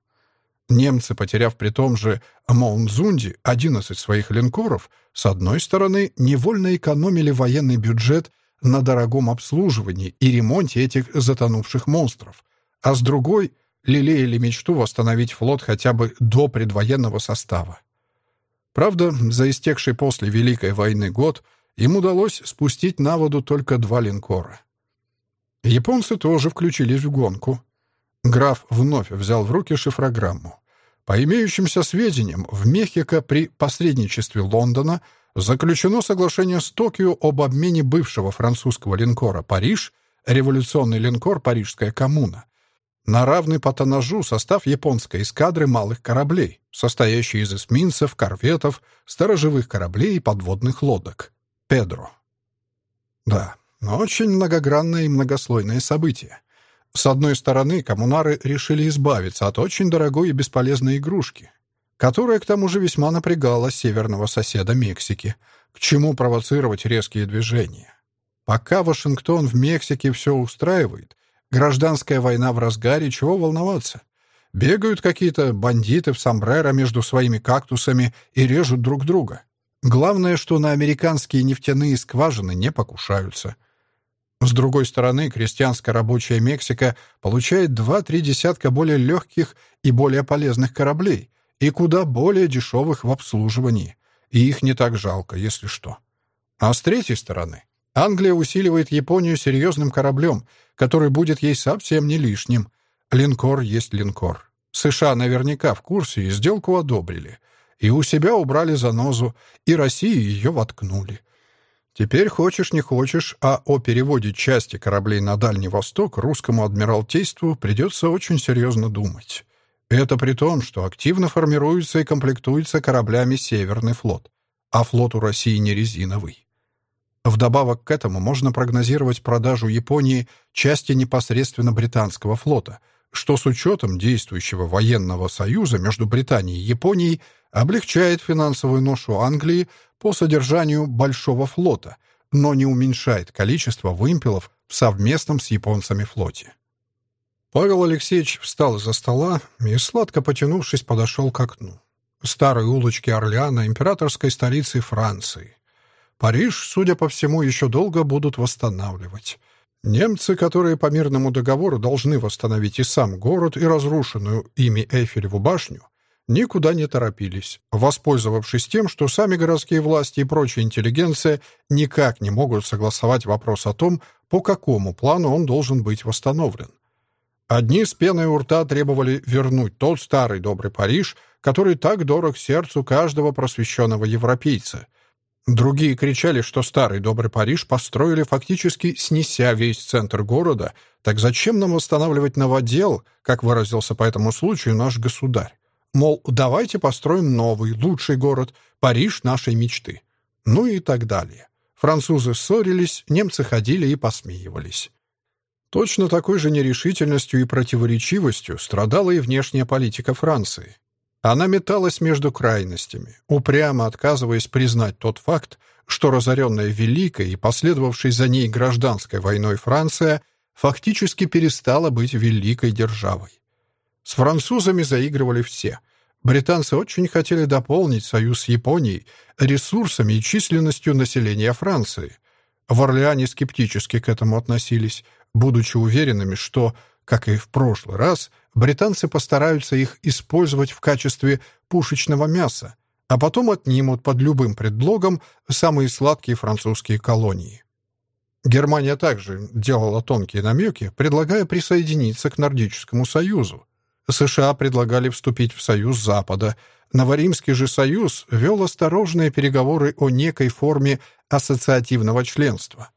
Немцы, потеряв при том же Моунзунде 11 своих линкоров, с одной стороны, невольно экономили военный бюджет на дорогом обслуживании и ремонте этих затонувших монстров, а с другой лелеяли мечту восстановить флот хотя бы до предвоенного состава. Правда, за истекший после Великой войны год им удалось спустить на воду только два линкора. Японцы тоже включились в гонку. Граф вновь взял в руки шифрограмму. По имеющимся сведениям, в Мехико при посредничестве Лондона заключено соглашение с Токио об обмене бывшего французского линкора «Париж» революционный линкор «Парижская коммуна» на равный по тоннажу состав японской эскадры малых кораблей, состоящий из эсминцев, корветов, сторожевых кораблей и подводных лодок. Педро. Да, очень многогранное и многослойное событие. С одной стороны, коммунары решили избавиться от очень дорогой и бесполезной игрушки, которая, к тому же, весьма напрягала северного соседа Мексики, к чему провоцировать резкие движения. Пока Вашингтон в Мексике все устраивает, гражданская война в разгаре, чего волноваться? Бегают какие-то бандиты в сомбреро между своими кактусами и режут друг друга. Главное, что на американские нефтяные скважины не покушаются — с другой стороны, крестьянская рабочая Мексика получает два-три десятка более легких и более полезных кораблей и куда более дешевых в обслуживании, и их не так жалко, если что. А с третьей стороны, Англия усиливает Японию серьезным кораблем, который будет ей совсем не лишним. Линкор есть линкор. США наверняка в курсе и сделку одобрили. И у себя убрали занозу, и России ее воткнули — Теперь хочешь не хочешь, а о переводе части кораблей на Дальний Восток русскому адмиралтейству придется очень серьезно думать. Это при том, что активно формируется и комплектуется кораблями Северный флот, а флот у России не резиновый. Вдобавок к этому можно прогнозировать продажу Японии части непосредственно британского флота, что с учетом действующего военного союза между Британией и Японией облегчает финансовую ношу Англии по содержанию большого флота, но не уменьшает количество вымпелов в совместном с японцами флоте. Павел Алексеевич встал из-за стола и, сладко потянувшись, подошел к окну. Старой улочки Орлеана, императорской столицы Франции. Париж, судя по всему, еще долго будут восстанавливать. Немцы, которые по мирному договору должны восстановить и сам город, и разрушенную ими Эйфелеву башню, никуда не торопились, воспользовавшись тем, что сами городские власти и прочая интеллигенция никак не могут согласовать вопрос о том, по какому плану он должен быть восстановлен. Одни с пеной у рта требовали вернуть тот старый добрый Париж, который так дорог сердцу каждого просвещенного европейца. Другие кричали, что старый добрый Париж построили фактически снеся весь центр города, так зачем нам восстанавливать новодел, как выразился по этому случаю наш государь? Мол, давайте построим новый, лучший город, Париж нашей мечты. Ну и так далее. Французы ссорились, немцы ходили и посмеивались. Точно такой же нерешительностью и противоречивостью страдала и внешняя политика Франции. Она металась между крайностями, упрямо отказываясь признать тот факт, что разоренная Великой и последовавшей за ней гражданской войной Франция фактически перестала быть великой державой. С французами заигрывали все. Британцы очень хотели дополнить союз с Японией ресурсами и численностью населения Франции. В Орлеане скептически к этому относились, будучи уверенными, что, как и в прошлый раз, британцы постараются их использовать в качестве пушечного мяса, а потом отнимут под любым предлогом самые сладкие французские колонии. Германия также делала тонкие намеки, предлагая присоединиться к Нордическому союзу, США предлагали вступить в Союз Запада. Новоримский же союз вел осторожные переговоры о некой форме ассоциативного членства.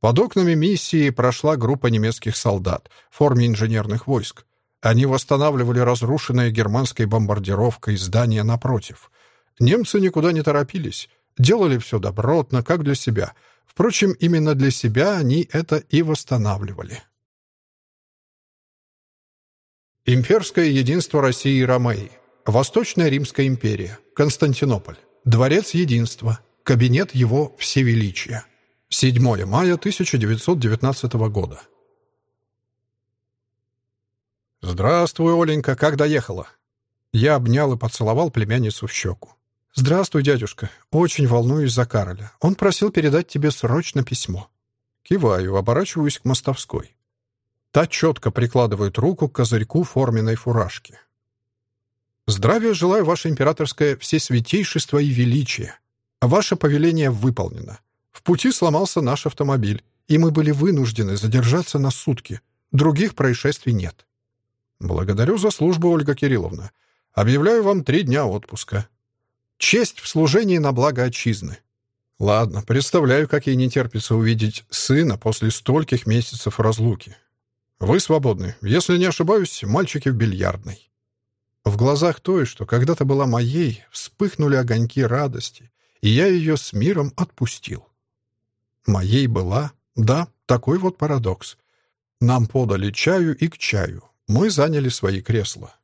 Под окнами миссии прошла группа немецких солдат в форме инженерных войск. Они восстанавливали разрушенное германской бомбардировкой здание напротив. Немцы никуда не торопились, делали все добротно, как для себя. Впрочем, именно для себя они это и восстанавливали. Имперское единство России и Ромеи. Восточная Римская империя. Константинополь. Дворец единства. Кабинет его всевеличия. 7 мая 1919 года. «Здравствуй, Оленька, как доехала?» Я обнял и поцеловал племянницу в щеку. «Здравствуй, дядюшка. Очень волнуюсь за Кароля. Он просил передать тебе срочно письмо». Киваю, оборачиваюсь к Мостовской. Та четко прикладывает руку к козырьку форменной фуражки. «Здравия желаю, ваше императорское всесвятейшество и величие. Ваше повеление выполнено. В пути сломался наш автомобиль, и мы были вынуждены задержаться на сутки. Других происшествий нет». «Благодарю за службу, Ольга Кирилловна. Объявляю вам три дня отпуска. Честь в служении на благо отчизны. Ладно, представляю, как ей не терпится увидеть сына после стольких месяцев разлуки. Вы свободны. Если не ошибаюсь, мальчики в бильярдной. В глазах той, что когда-то была моей, вспыхнули огоньки радости, и я ее с миром отпустил. Моей была, да, такой вот парадокс. Нам подали чаю и к чаю. Мы заняли свои кресла.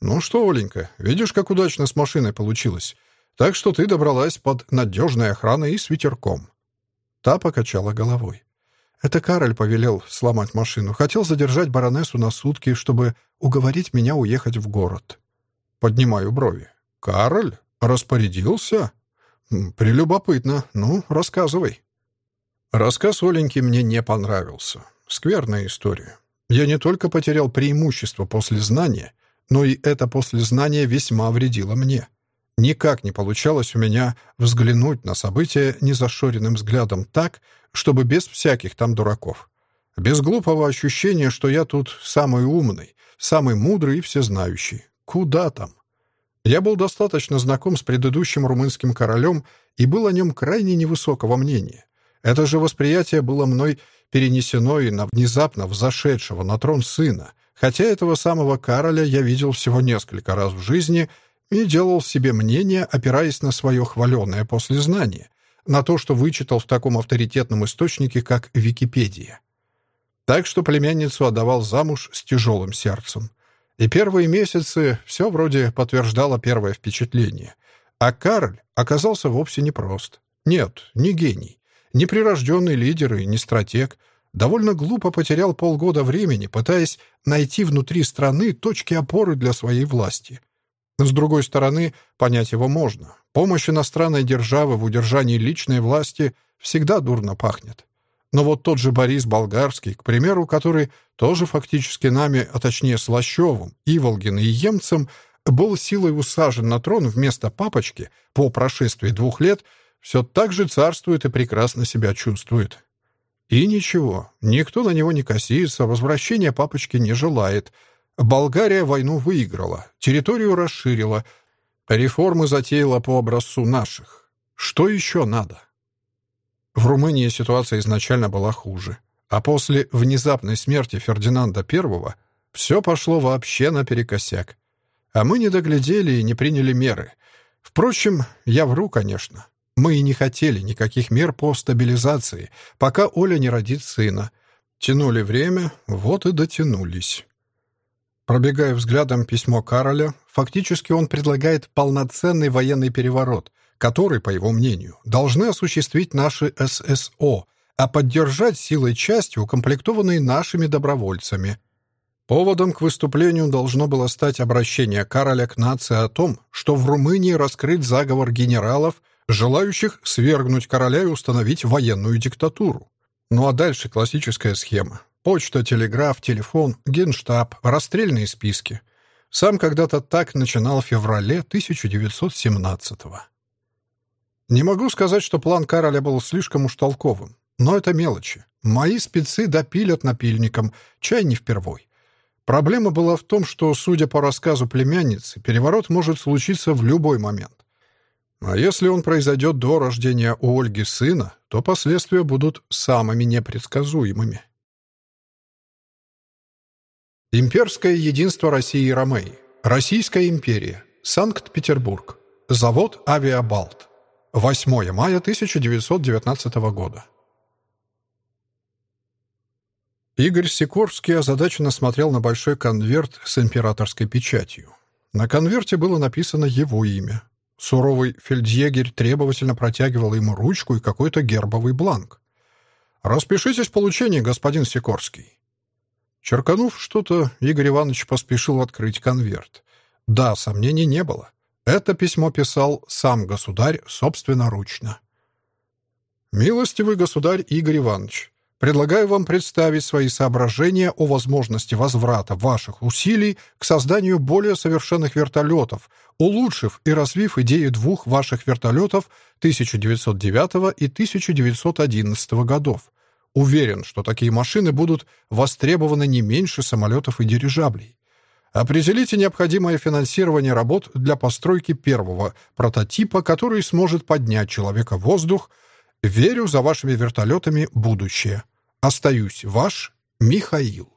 «Ну что, Оленька, видишь, как удачно с машиной получилось? Так что ты добралась под надежной охраной и с ветерком». Та покачала головой. «Это Кароль повелел сломать машину. Хотел задержать баронессу на сутки, чтобы уговорить меня уехать в город». Поднимаю брови. «Кароль? Распорядился?» «Прелюбопытно. Ну, рассказывай». Рассказ Оленьки мне не понравился. Скверная история. Я не только потерял преимущество после знания, но и это послезнание весьма вредило мне. Никак не получалось у меня взглянуть на события незашоренным взглядом так, чтобы без всяких там дураков. Без глупого ощущения, что я тут самый умный, самый мудрый и всезнающий. Куда там? Я был достаточно знаком с предыдущим румынским королем и был о нем крайне невысокого мнения. Это же восприятие было мной перенесено и на внезапно взошедшего на трон сына, Хотя этого самого Кароля я видел всего несколько раз в жизни и делал себе мнение, опираясь на свое хваленое послезнание, на то, что вычитал в таком авторитетном источнике, как Википедия. Так что племянницу отдавал замуж с тяжелым сердцем. И первые месяцы все вроде подтверждало первое впечатление. А Кароль оказался вовсе непрост. Нет, не гений, не прирожденный лидер и не стратег — довольно глупо потерял полгода времени, пытаясь найти внутри страны точки опоры для своей власти. С другой стороны, понять его можно. Помощь иностранной державы в удержании личной власти всегда дурно пахнет. Но вот тот же Борис Болгарский, к примеру, который тоже фактически нами, а точнее Слащевым, Иволгин и Емцем, был силой усажен на трон вместо папочки по прошествии двух лет, все так же царствует и прекрасно себя чувствует. И ничего, никто на него не косится, возвращения папочки не желает. Болгария войну выиграла, территорию расширила, реформы затеяла по образцу наших. Что еще надо? В Румынии ситуация изначально была хуже. А после внезапной смерти Фердинанда I все пошло вообще наперекосяк. А мы не доглядели и не приняли меры. Впрочем, я вру, конечно. Мы и не хотели никаких мер по стабилизации, пока Оля не родит сына. Тянули время, вот и дотянулись. Пробегая взглядом письмо Кароля, фактически он предлагает полноценный военный переворот, который, по его мнению, должны осуществить наши ССО, а поддержать силой части, укомплектованные нашими добровольцами. Поводом к выступлению должно было стать обращение Кароля к нации о том, что в Румынии раскрыт заговор генералов – желающих свергнуть короля и установить военную диктатуру. Ну а дальше классическая схема. Почта, телеграф, телефон, генштаб, расстрельные списки. Сам когда-то так начинал в феврале 1917-го. Не могу сказать, что план Кароля был слишком уж толковым, но это мелочи. Мои спецы допилят напильником, чай не впервой. Проблема была в том, что, судя по рассказу племянницы, переворот может случиться в любой момент. А если он произойдет до рождения у Ольги сына, то последствия будут самыми непредсказуемыми. Имперское единство России и Ромеи. Российская империя. Санкт-Петербург. Завод «Авиабалт». 8 мая 1919 года. Игорь Сикорский озадаченно смотрел на большой конверт с императорской печатью. На конверте было написано его имя Суровый фельдъегерь требовательно протягивал ему ручку и какой-то гербовый бланк. «Распишитесь в получении, господин Сикорский». Черканув что-то, Игорь Иванович поспешил открыть конверт. Да, сомнений не было. Это письмо писал сам государь собственноручно. «Милостивый государь Игорь Иванович, предлагаю вам представить свои соображения о возможности возврата ваших усилий к созданию более совершенных вертолетов, улучшив и развив идеи двух ваших вертолетов 1909 и 1911 годов. Уверен, что такие машины будут востребованы не меньше самолетов и дирижаблей. Определите необходимое финансирование работ для постройки первого прототипа, который сможет поднять человека в воздух. Верю за вашими вертолетами будущее. Остаюсь ваш Михаил.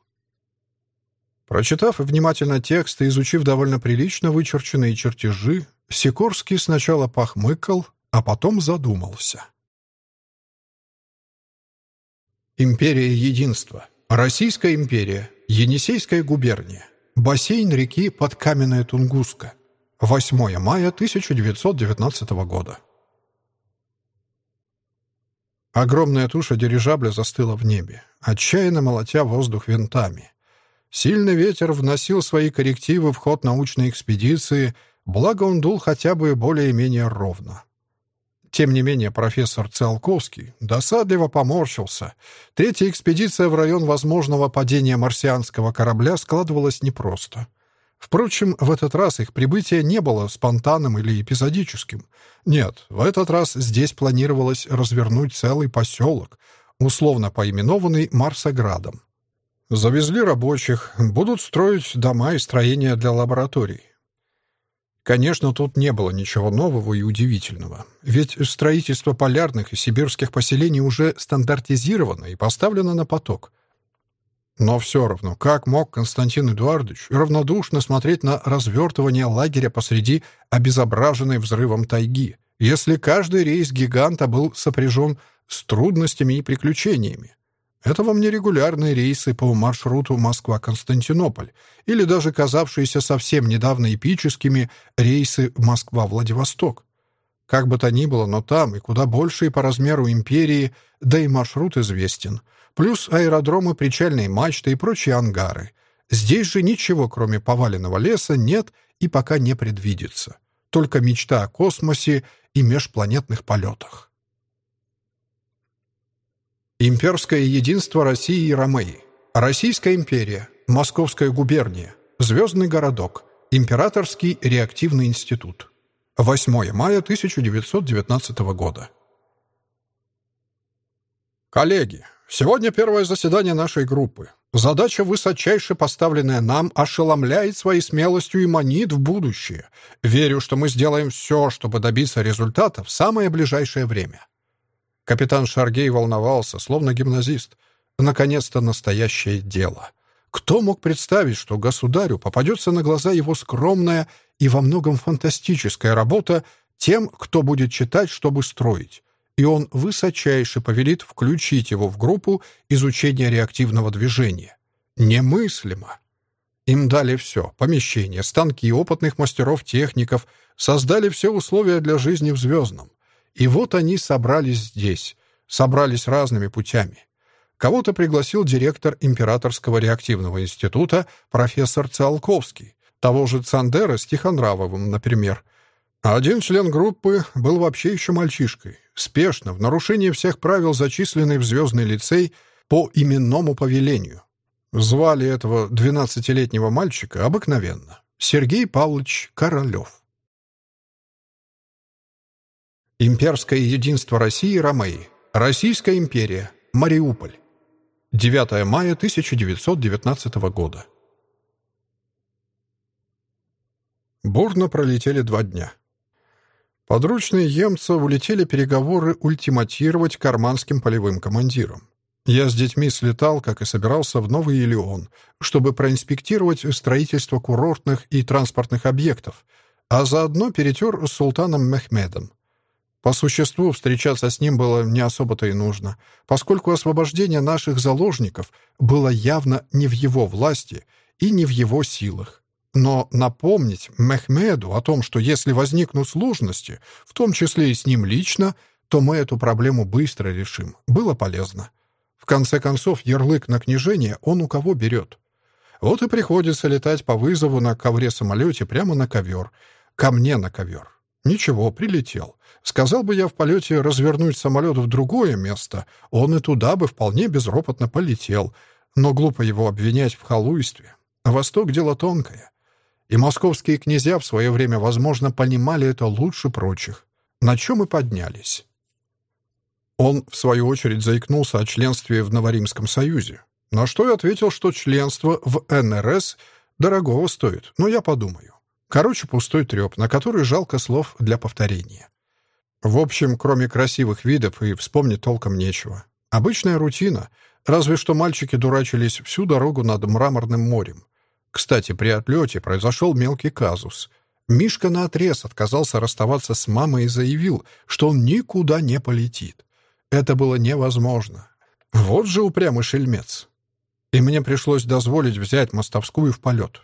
Прочитав внимательно текст и изучив довольно прилично вычерченные чертежи, Сикорский сначала похмыкал, а потом задумался. Империя Единства. Российская империя. Енисейская губерния. Бассейн реки Подкаменная Тунгуска. 8 мая 1919 года. Огромная туша дирижабля застыла в небе, отчаянно молотя воздух винтами. Сильный ветер вносил свои коррективы в ход научной экспедиции, благо он дул хотя бы более-менее ровно. Тем не менее, профессор Циолковский досадливо поморщился. Третья экспедиция в район возможного падения марсианского корабля складывалась непросто. Впрочем, в этот раз их прибытие не было спонтанным или эпизодическим. Нет, в этот раз здесь планировалось развернуть целый поселок, условно поименованный Марсоградом. Завезли рабочих, будут строить дома и строения для лабораторий. Конечно, тут не было ничего нового и удивительного. Ведь строительство полярных и сибирских поселений уже стандартизировано и поставлено на поток. Но все равно, как мог Константин Эдуардович равнодушно смотреть на развертывание лагеря посреди обезображенной взрывом тайги, если каждый рейс гиганта был сопряжен с трудностями и приключениями? Это вам не регулярные рейсы по маршруту Москва-Константинополь или даже казавшиеся совсем недавно эпическими рейсы Москва-Владивосток. Как бы то ни было, но там и куда больше и по размеру империи, да и маршрут известен. Плюс аэродромы, причальные мачты и прочие ангары. Здесь же ничего, кроме поваленного леса, нет и пока не предвидится. Только мечта о космосе и межпланетных полетах. Имперское единство России и Ромеи. Российская империя. Московская губерния. Звездный городок. Императорский реактивный институт. 8 мая 1919 года. Коллеги, сегодня первое заседание нашей группы. Задача, высочайше поставленная нам, ошеломляет своей смелостью и манит в будущее. Верю, что мы сделаем все, чтобы добиться результата в самое ближайшее время. Капитан Шаргей волновался, словно гимназист. Наконец-то настоящее дело. Кто мог представить, что государю попадется на глаза его скромная и во многом фантастическая работа тем, кто будет читать, чтобы строить, и он высочайше повелит включить его в группу изучения реактивного движения. Немыслимо. Им дали все — помещения, станки опытных мастеров-техников, создали все условия для жизни в Звездном. И вот они собрались здесь, собрались разными путями. Кого-то пригласил директор Императорского реактивного института профессор Циолковский, того же Цандера с Тихонравовым, например. А один член группы был вообще еще мальчишкой, спешно, в нарушении всех правил, зачисленный в звездный лицей по именному повелению. Звали этого двенадцатилетнего мальчика обыкновенно Сергей Павлович Королев. Имперское единство России Ромеи. Российская империя. Мариуполь. 9 мая 1919 года. Бурно пролетели два дня. Подручные Емца улетели переговоры ультиматировать карманским полевым командирам. Я с детьми слетал, как и собирался, в Новый Илеон, чтобы проинспектировать строительство курортных и транспортных объектов, а заодно перетер с султаном Мехмедом. По существу встречаться с ним было не особо-то и нужно, поскольку освобождение наших заложников было явно не в его власти и не в его силах. Но напомнить Мехмеду о том, что если возникнут сложности, в том числе и с ним лично, то мы эту проблему быстро решим, было полезно. В конце концов, ярлык на княжение он у кого берет? Вот и приходится летать по вызову на ковре-самолете прямо на ковер. Ко мне на ковер. Ничего, прилетел. Сказал бы я в полете развернуть самолет в другое место, он и туда бы вполне безропотно полетел. Но глупо его обвинять в халуйстве. Восток — дело тонкое. И московские князья в свое время, возможно, понимали это лучше прочих. На чем и поднялись. Он, в свою очередь, заикнулся о членстве в Новоримском союзе. На что я ответил, что членство в НРС дорогого стоит, но я подумаю. Короче, пустой треп, на который жалко слов для повторения. В общем, кроме красивых видов и вспомнить толком нечего. Обычная рутина, разве что мальчики дурачились всю дорогу над Мраморным морем. Кстати, при отлете произошел мелкий казус. Мишка наотрез отказался расставаться с мамой и заявил, что он никуда не полетит. Это было невозможно. Вот же упрямый шельмец. И мне пришлось дозволить взять мостовскую в полет.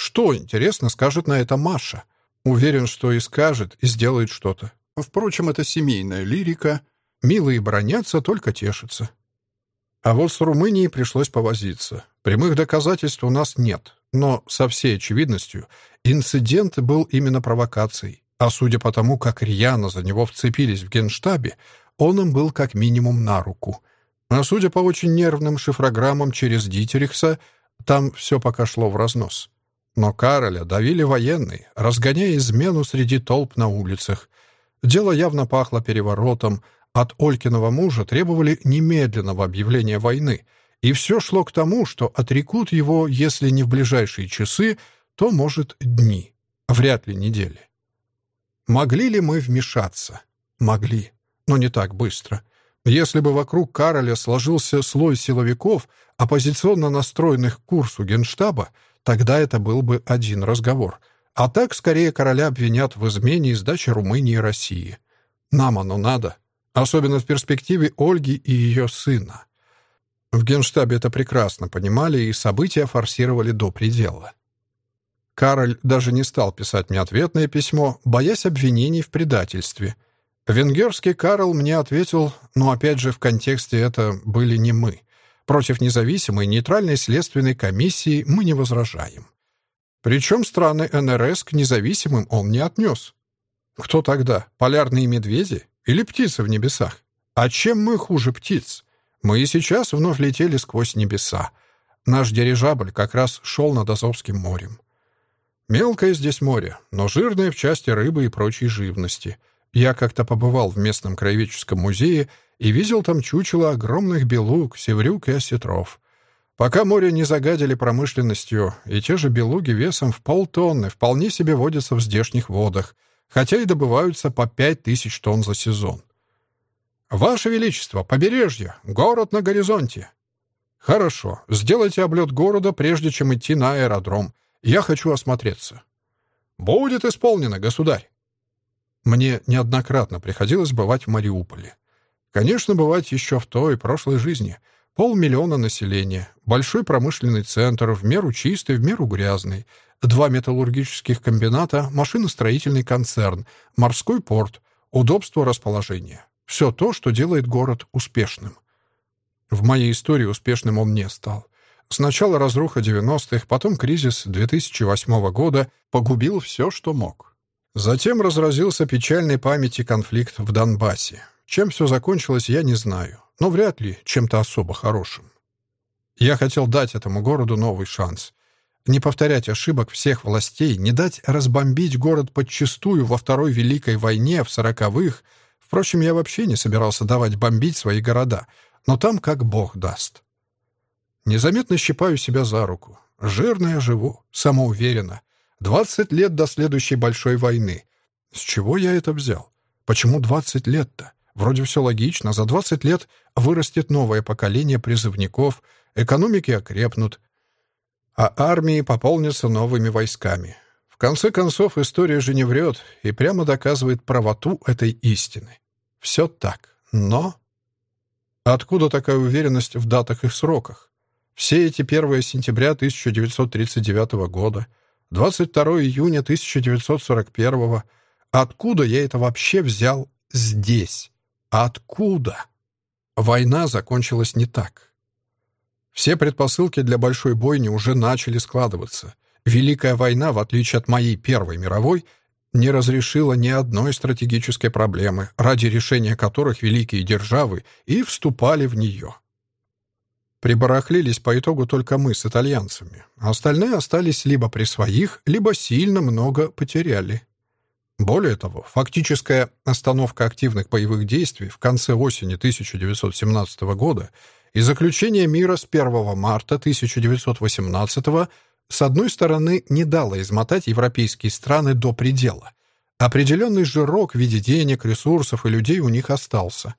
Что, интересно, скажет на это Маша? Уверен, что и скажет, и сделает что-то. Впрочем, это семейная лирика. Милые бронятся, только тешатся. А вот с Румынией пришлось повозиться. Прямых доказательств у нас нет. Но со всей очевидностью инцидент был именно провокацией. А судя по тому, как рьяно за него вцепились в генштабе, он им был как минимум на руку. А судя по очень нервным шифрограммам через Дитерихса, там все пока шло в разнос. Но Кароля давили военные, разгоняя измену среди толп на улицах. Дело явно пахло переворотом. От Олькиного мужа требовали немедленного объявления войны. И все шло к тому, что отрекут его, если не в ближайшие часы, то, может, дни. Вряд ли недели. Могли ли мы вмешаться? Могли, но не так быстро. Если бы вокруг Кароля сложился слой силовиков, оппозиционно настроенных к курсу Генштаба, Тогда это был бы один разговор. А так, скорее, короля обвинят в измене и сдаче Румынии и России. Нам оно надо. Особенно в перспективе Ольги и ее сына. В Генштабе это прекрасно понимали и события форсировали до предела. Кароль даже не стал писать мне ответное письмо, боясь обвинений в предательстве. Венгерский Карл мне ответил, но опять же в контексте это были не мы. Против независимой нейтральной следственной комиссии мы не возражаем. Причем страны НРС к независимым он не отнес. Кто тогда? Полярные медведи? Или птицы в небесах? А чем мы хуже птиц? Мы и сейчас вновь летели сквозь небеса. Наш дирижабль как раз шел над Азовским морем. Мелкое здесь море, но жирное в части рыбы и прочей живности. Я как-то побывал в местном краеведческом музее и видел там чучело огромных белуг, севрюк и осетров. Пока море не загадили промышленностью, и те же белуги весом в полтонны вполне себе водятся в здешних водах, хотя и добываются по пять тысяч тонн за сезон. «Ваше Величество, побережье, город на горизонте!» «Хорошо, сделайте облет города, прежде чем идти на аэродром. Я хочу осмотреться». «Будет исполнено, государь!» Мне неоднократно приходилось бывать в Мариуполе. Конечно, бывать еще в той прошлой жизни. Полмиллиона населения, большой промышленный центр, в меру чистый, в меру грязный, два металлургических комбината, машиностроительный концерн, морской порт, удобство расположения. Все то, что делает город успешным. В моей истории успешным он не стал. Сначала разруха 90-х, потом кризис 2008 года погубил все, что мог. Затем разразился печальной памяти конфликт в Донбассе. Чем все закончилось, я не знаю, но вряд ли чем-то особо хорошим. Я хотел дать этому городу новый шанс. Не повторять ошибок всех властей, не дать разбомбить город подчистую во Второй Великой войне в сороковых. Впрочем, я вообще не собирался давать бомбить свои города, но там как бог даст. Незаметно щипаю себя за руку. Жирно я живу, самоуверенно. Двадцать лет до следующей большой войны. С чего я это взял? Почему двадцать лет-то? Вроде все логично, за 20 лет вырастет новое поколение призывников, экономики окрепнут, а армии пополнятся новыми войсками. В конце концов, история же не врет и прямо доказывает правоту этой истины. Все так, но... Откуда такая уверенность в датах и сроках? Все эти 1 сентября 1939 года, 22 июня 1941 Откуда я это вообще взял здесь? Откуда? Война закончилась не так. Все предпосылки для большой бойни уже начали складываться. Великая война, в отличие от моей Первой мировой, не разрешила ни одной стратегической проблемы, ради решения которых великие державы и вступали в нее. Прибарахлились по итогу только мы с итальянцами, а остальные остались либо при своих, либо сильно много потеряли. Более того, фактическая остановка активных боевых действий в конце осени 1917 года и заключение мира с 1 марта 1918 с одной стороны не дало измотать европейские страны до предела. Определенный жирок в виде денег, ресурсов и людей у них остался.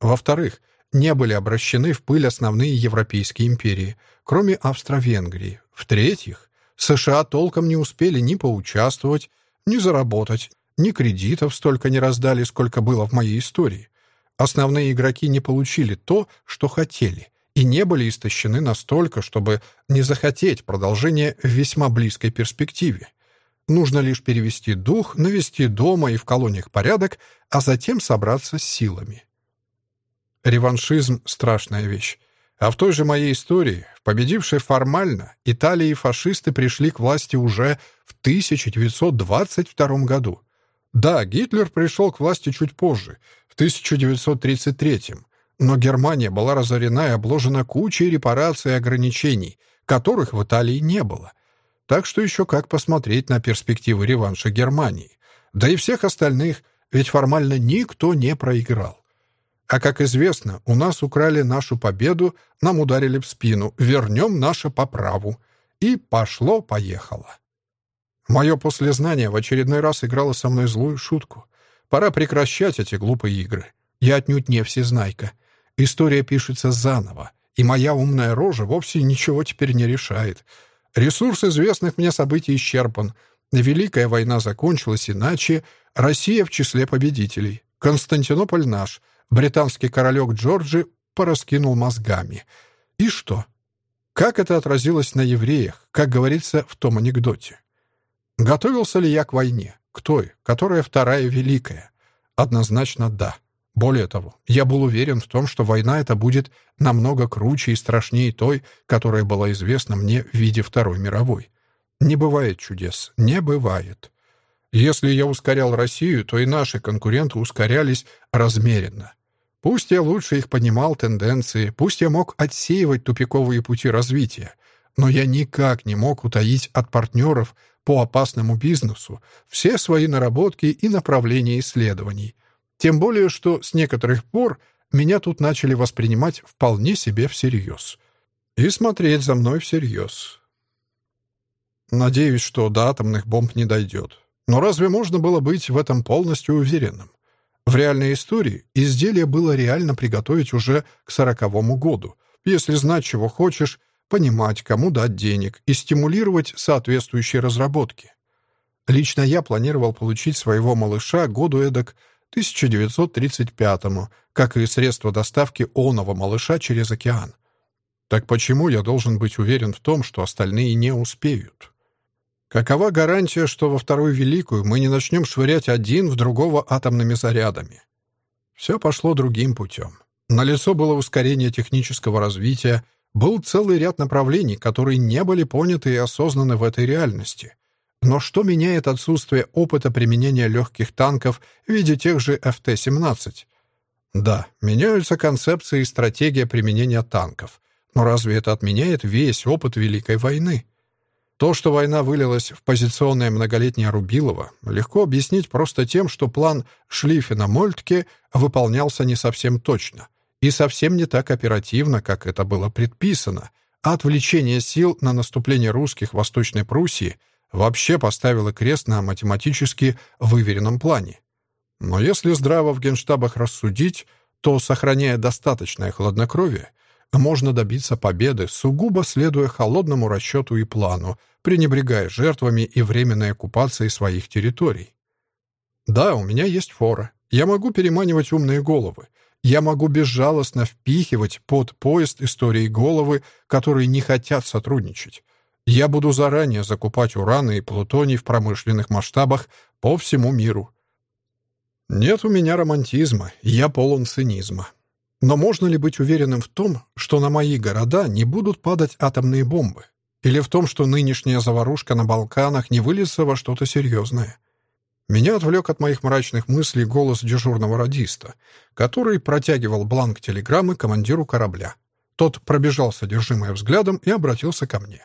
Во-вторых, не были обращены в пыль основные европейские империи, кроме Австро-Венгрии. В-третьих, США толком не успели ни поучаствовать, ни заработать, ни кредитов столько не раздали, сколько было в моей истории. Основные игроки не получили то, что хотели, и не были истощены настолько, чтобы не захотеть продолжения в весьма близкой перспективе. Нужно лишь перевести дух, навести дома и в колониях порядок, а затем собраться с силами. Реваншизм — страшная вещь. А в той же моей истории, победившей формально, Италия и фашисты пришли к власти уже в 1922 году. Да, Гитлер пришел к власти чуть позже, в 1933 но Германия была разорена и обложена кучей репараций и ограничений, которых в Италии не было. Так что еще как посмотреть на перспективы реванша Германии. Да и всех остальных, ведь формально никто не проиграл. А как известно, у нас украли нашу победу, нам ударили в спину, вернем наше по праву. И пошло-поехало. Мое послезнание в очередной раз играло со мной злую шутку. Пора прекращать эти глупые игры. Я отнюдь не всезнайка. История пишется заново, и моя умная рожа вовсе ничего теперь не решает. Ресурс известных мне событий исчерпан. Великая война закончилась иначе. Россия в числе победителей. Константинополь наш — Британский королек Джорджи пораскинул мозгами. И что? Как это отразилось на евреях, как говорится в том анекдоте? Готовился ли я к войне? К той, которая вторая великая? Однозначно да. Более того, я был уверен в том, что война эта будет намного круче и страшнее той, которая была известна мне в виде Второй мировой. Не бывает чудес, не бывает. Если я ускорял Россию, то и наши конкуренты ускорялись размеренно. Пусть я лучше их понимал тенденции, пусть я мог отсеивать тупиковые пути развития, но я никак не мог утаить от партнеров по опасному бизнесу все свои наработки и направления исследований. Тем более, что с некоторых пор меня тут начали воспринимать вполне себе всерьез. И смотреть за мной всерьез. Надеюсь, что до атомных бомб не дойдет. Но разве можно было быть в этом полностью уверенным? В реальной истории изделие было реально приготовить уже к сороковому году, если знать, чего хочешь, понимать, кому дать денег и стимулировать соответствующие разработки. Лично я планировал получить своего малыша году эдак 1935-му, как и средство доставки оного малыша через океан. Так почему я должен быть уверен в том, что остальные не успеют? Какова гарантия, что во Вторую Великую мы не начнем швырять один в другого атомными зарядами? Все пошло другим путем. Налицо было ускорение технического развития, был целый ряд направлений, которые не были поняты и осознаны в этой реальности. Но что меняет отсутствие опыта применения легких танков в виде тех же ФТ-17? Да, меняются концепции и стратегия применения танков. Но разве это отменяет весь опыт Великой войны? То, что война вылилась в позиционное многолетнее Рубилово, легко объяснить просто тем, что план Шлиффена-Мольтке выполнялся не совсем точно и совсем не так оперативно, как это было предписано, а отвлечение сил на наступление русских в Восточной Пруссии вообще поставило крест на математически выверенном плане. Но если здраво в генштабах рассудить, то, сохраняя достаточное хладнокровие, можно добиться победы, сугубо следуя холодному расчету и плану, пренебрегая жертвами и временной оккупацией своих территорий. Да, у меня есть фора. Я могу переманивать умные головы. Я могу безжалостно впихивать под поезд истории головы, которые не хотят сотрудничать. Я буду заранее закупать уран и плутоний в промышленных масштабах по всему миру. Нет у меня романтизма, я полон цинизма. Но можно ли быть уверенным в том, что на мои города не будут падать атомные бомбы? Или в том, что нынешняя заварушка на Балканах не выльется во что-то серьезное? Меня отвлек от моих мрачных мыслей голос дежурного радиста, который протягивал бланк телеграммы командиру корабля. Тот пробежал содержимое взглядом и обратился ко мне.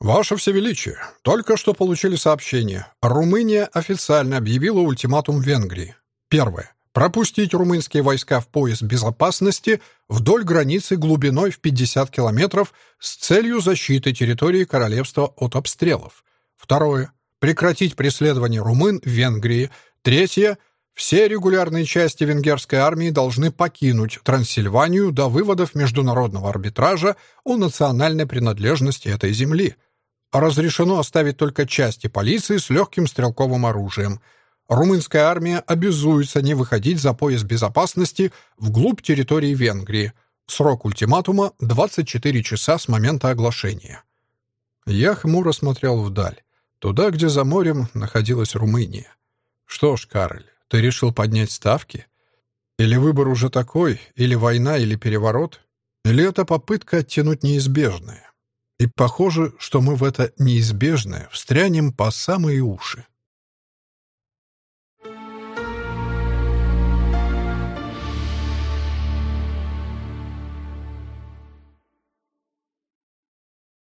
«Ваше Всевеличие, только что получили сообщение. Румыния официально объявила ультиматум Венгрии. Первое. Пропустить румынские войска в пояс безопасности вдоль границы глубиной в 50 километров с целью защиты территории королевства от обстрелов. Второе. Прекратить преследование румын в Венгрии. Третье. Все регулярные части венгерской армии должны покинуть Трансильванию до выводов международного арбитража о национальной принадлежности этой земли – Разрешено оставить только части полиции с легким стрелковым оружием. Румынская армия обязуется не выходить за пояс безопасности вглубь территории Венгрии. Срок ультиматума — 24 часа с момента оглашения. Я хмуро смотрел вдаль, туда, где за морем находилась Румыния. Что ж, Кароль, ты решил поднять ставки? Или выбор уже такой, или война, или переворот? Или это попытка оттянуть неизбежное? И похоже, что мы в это неизбежное встрянем по самые уши.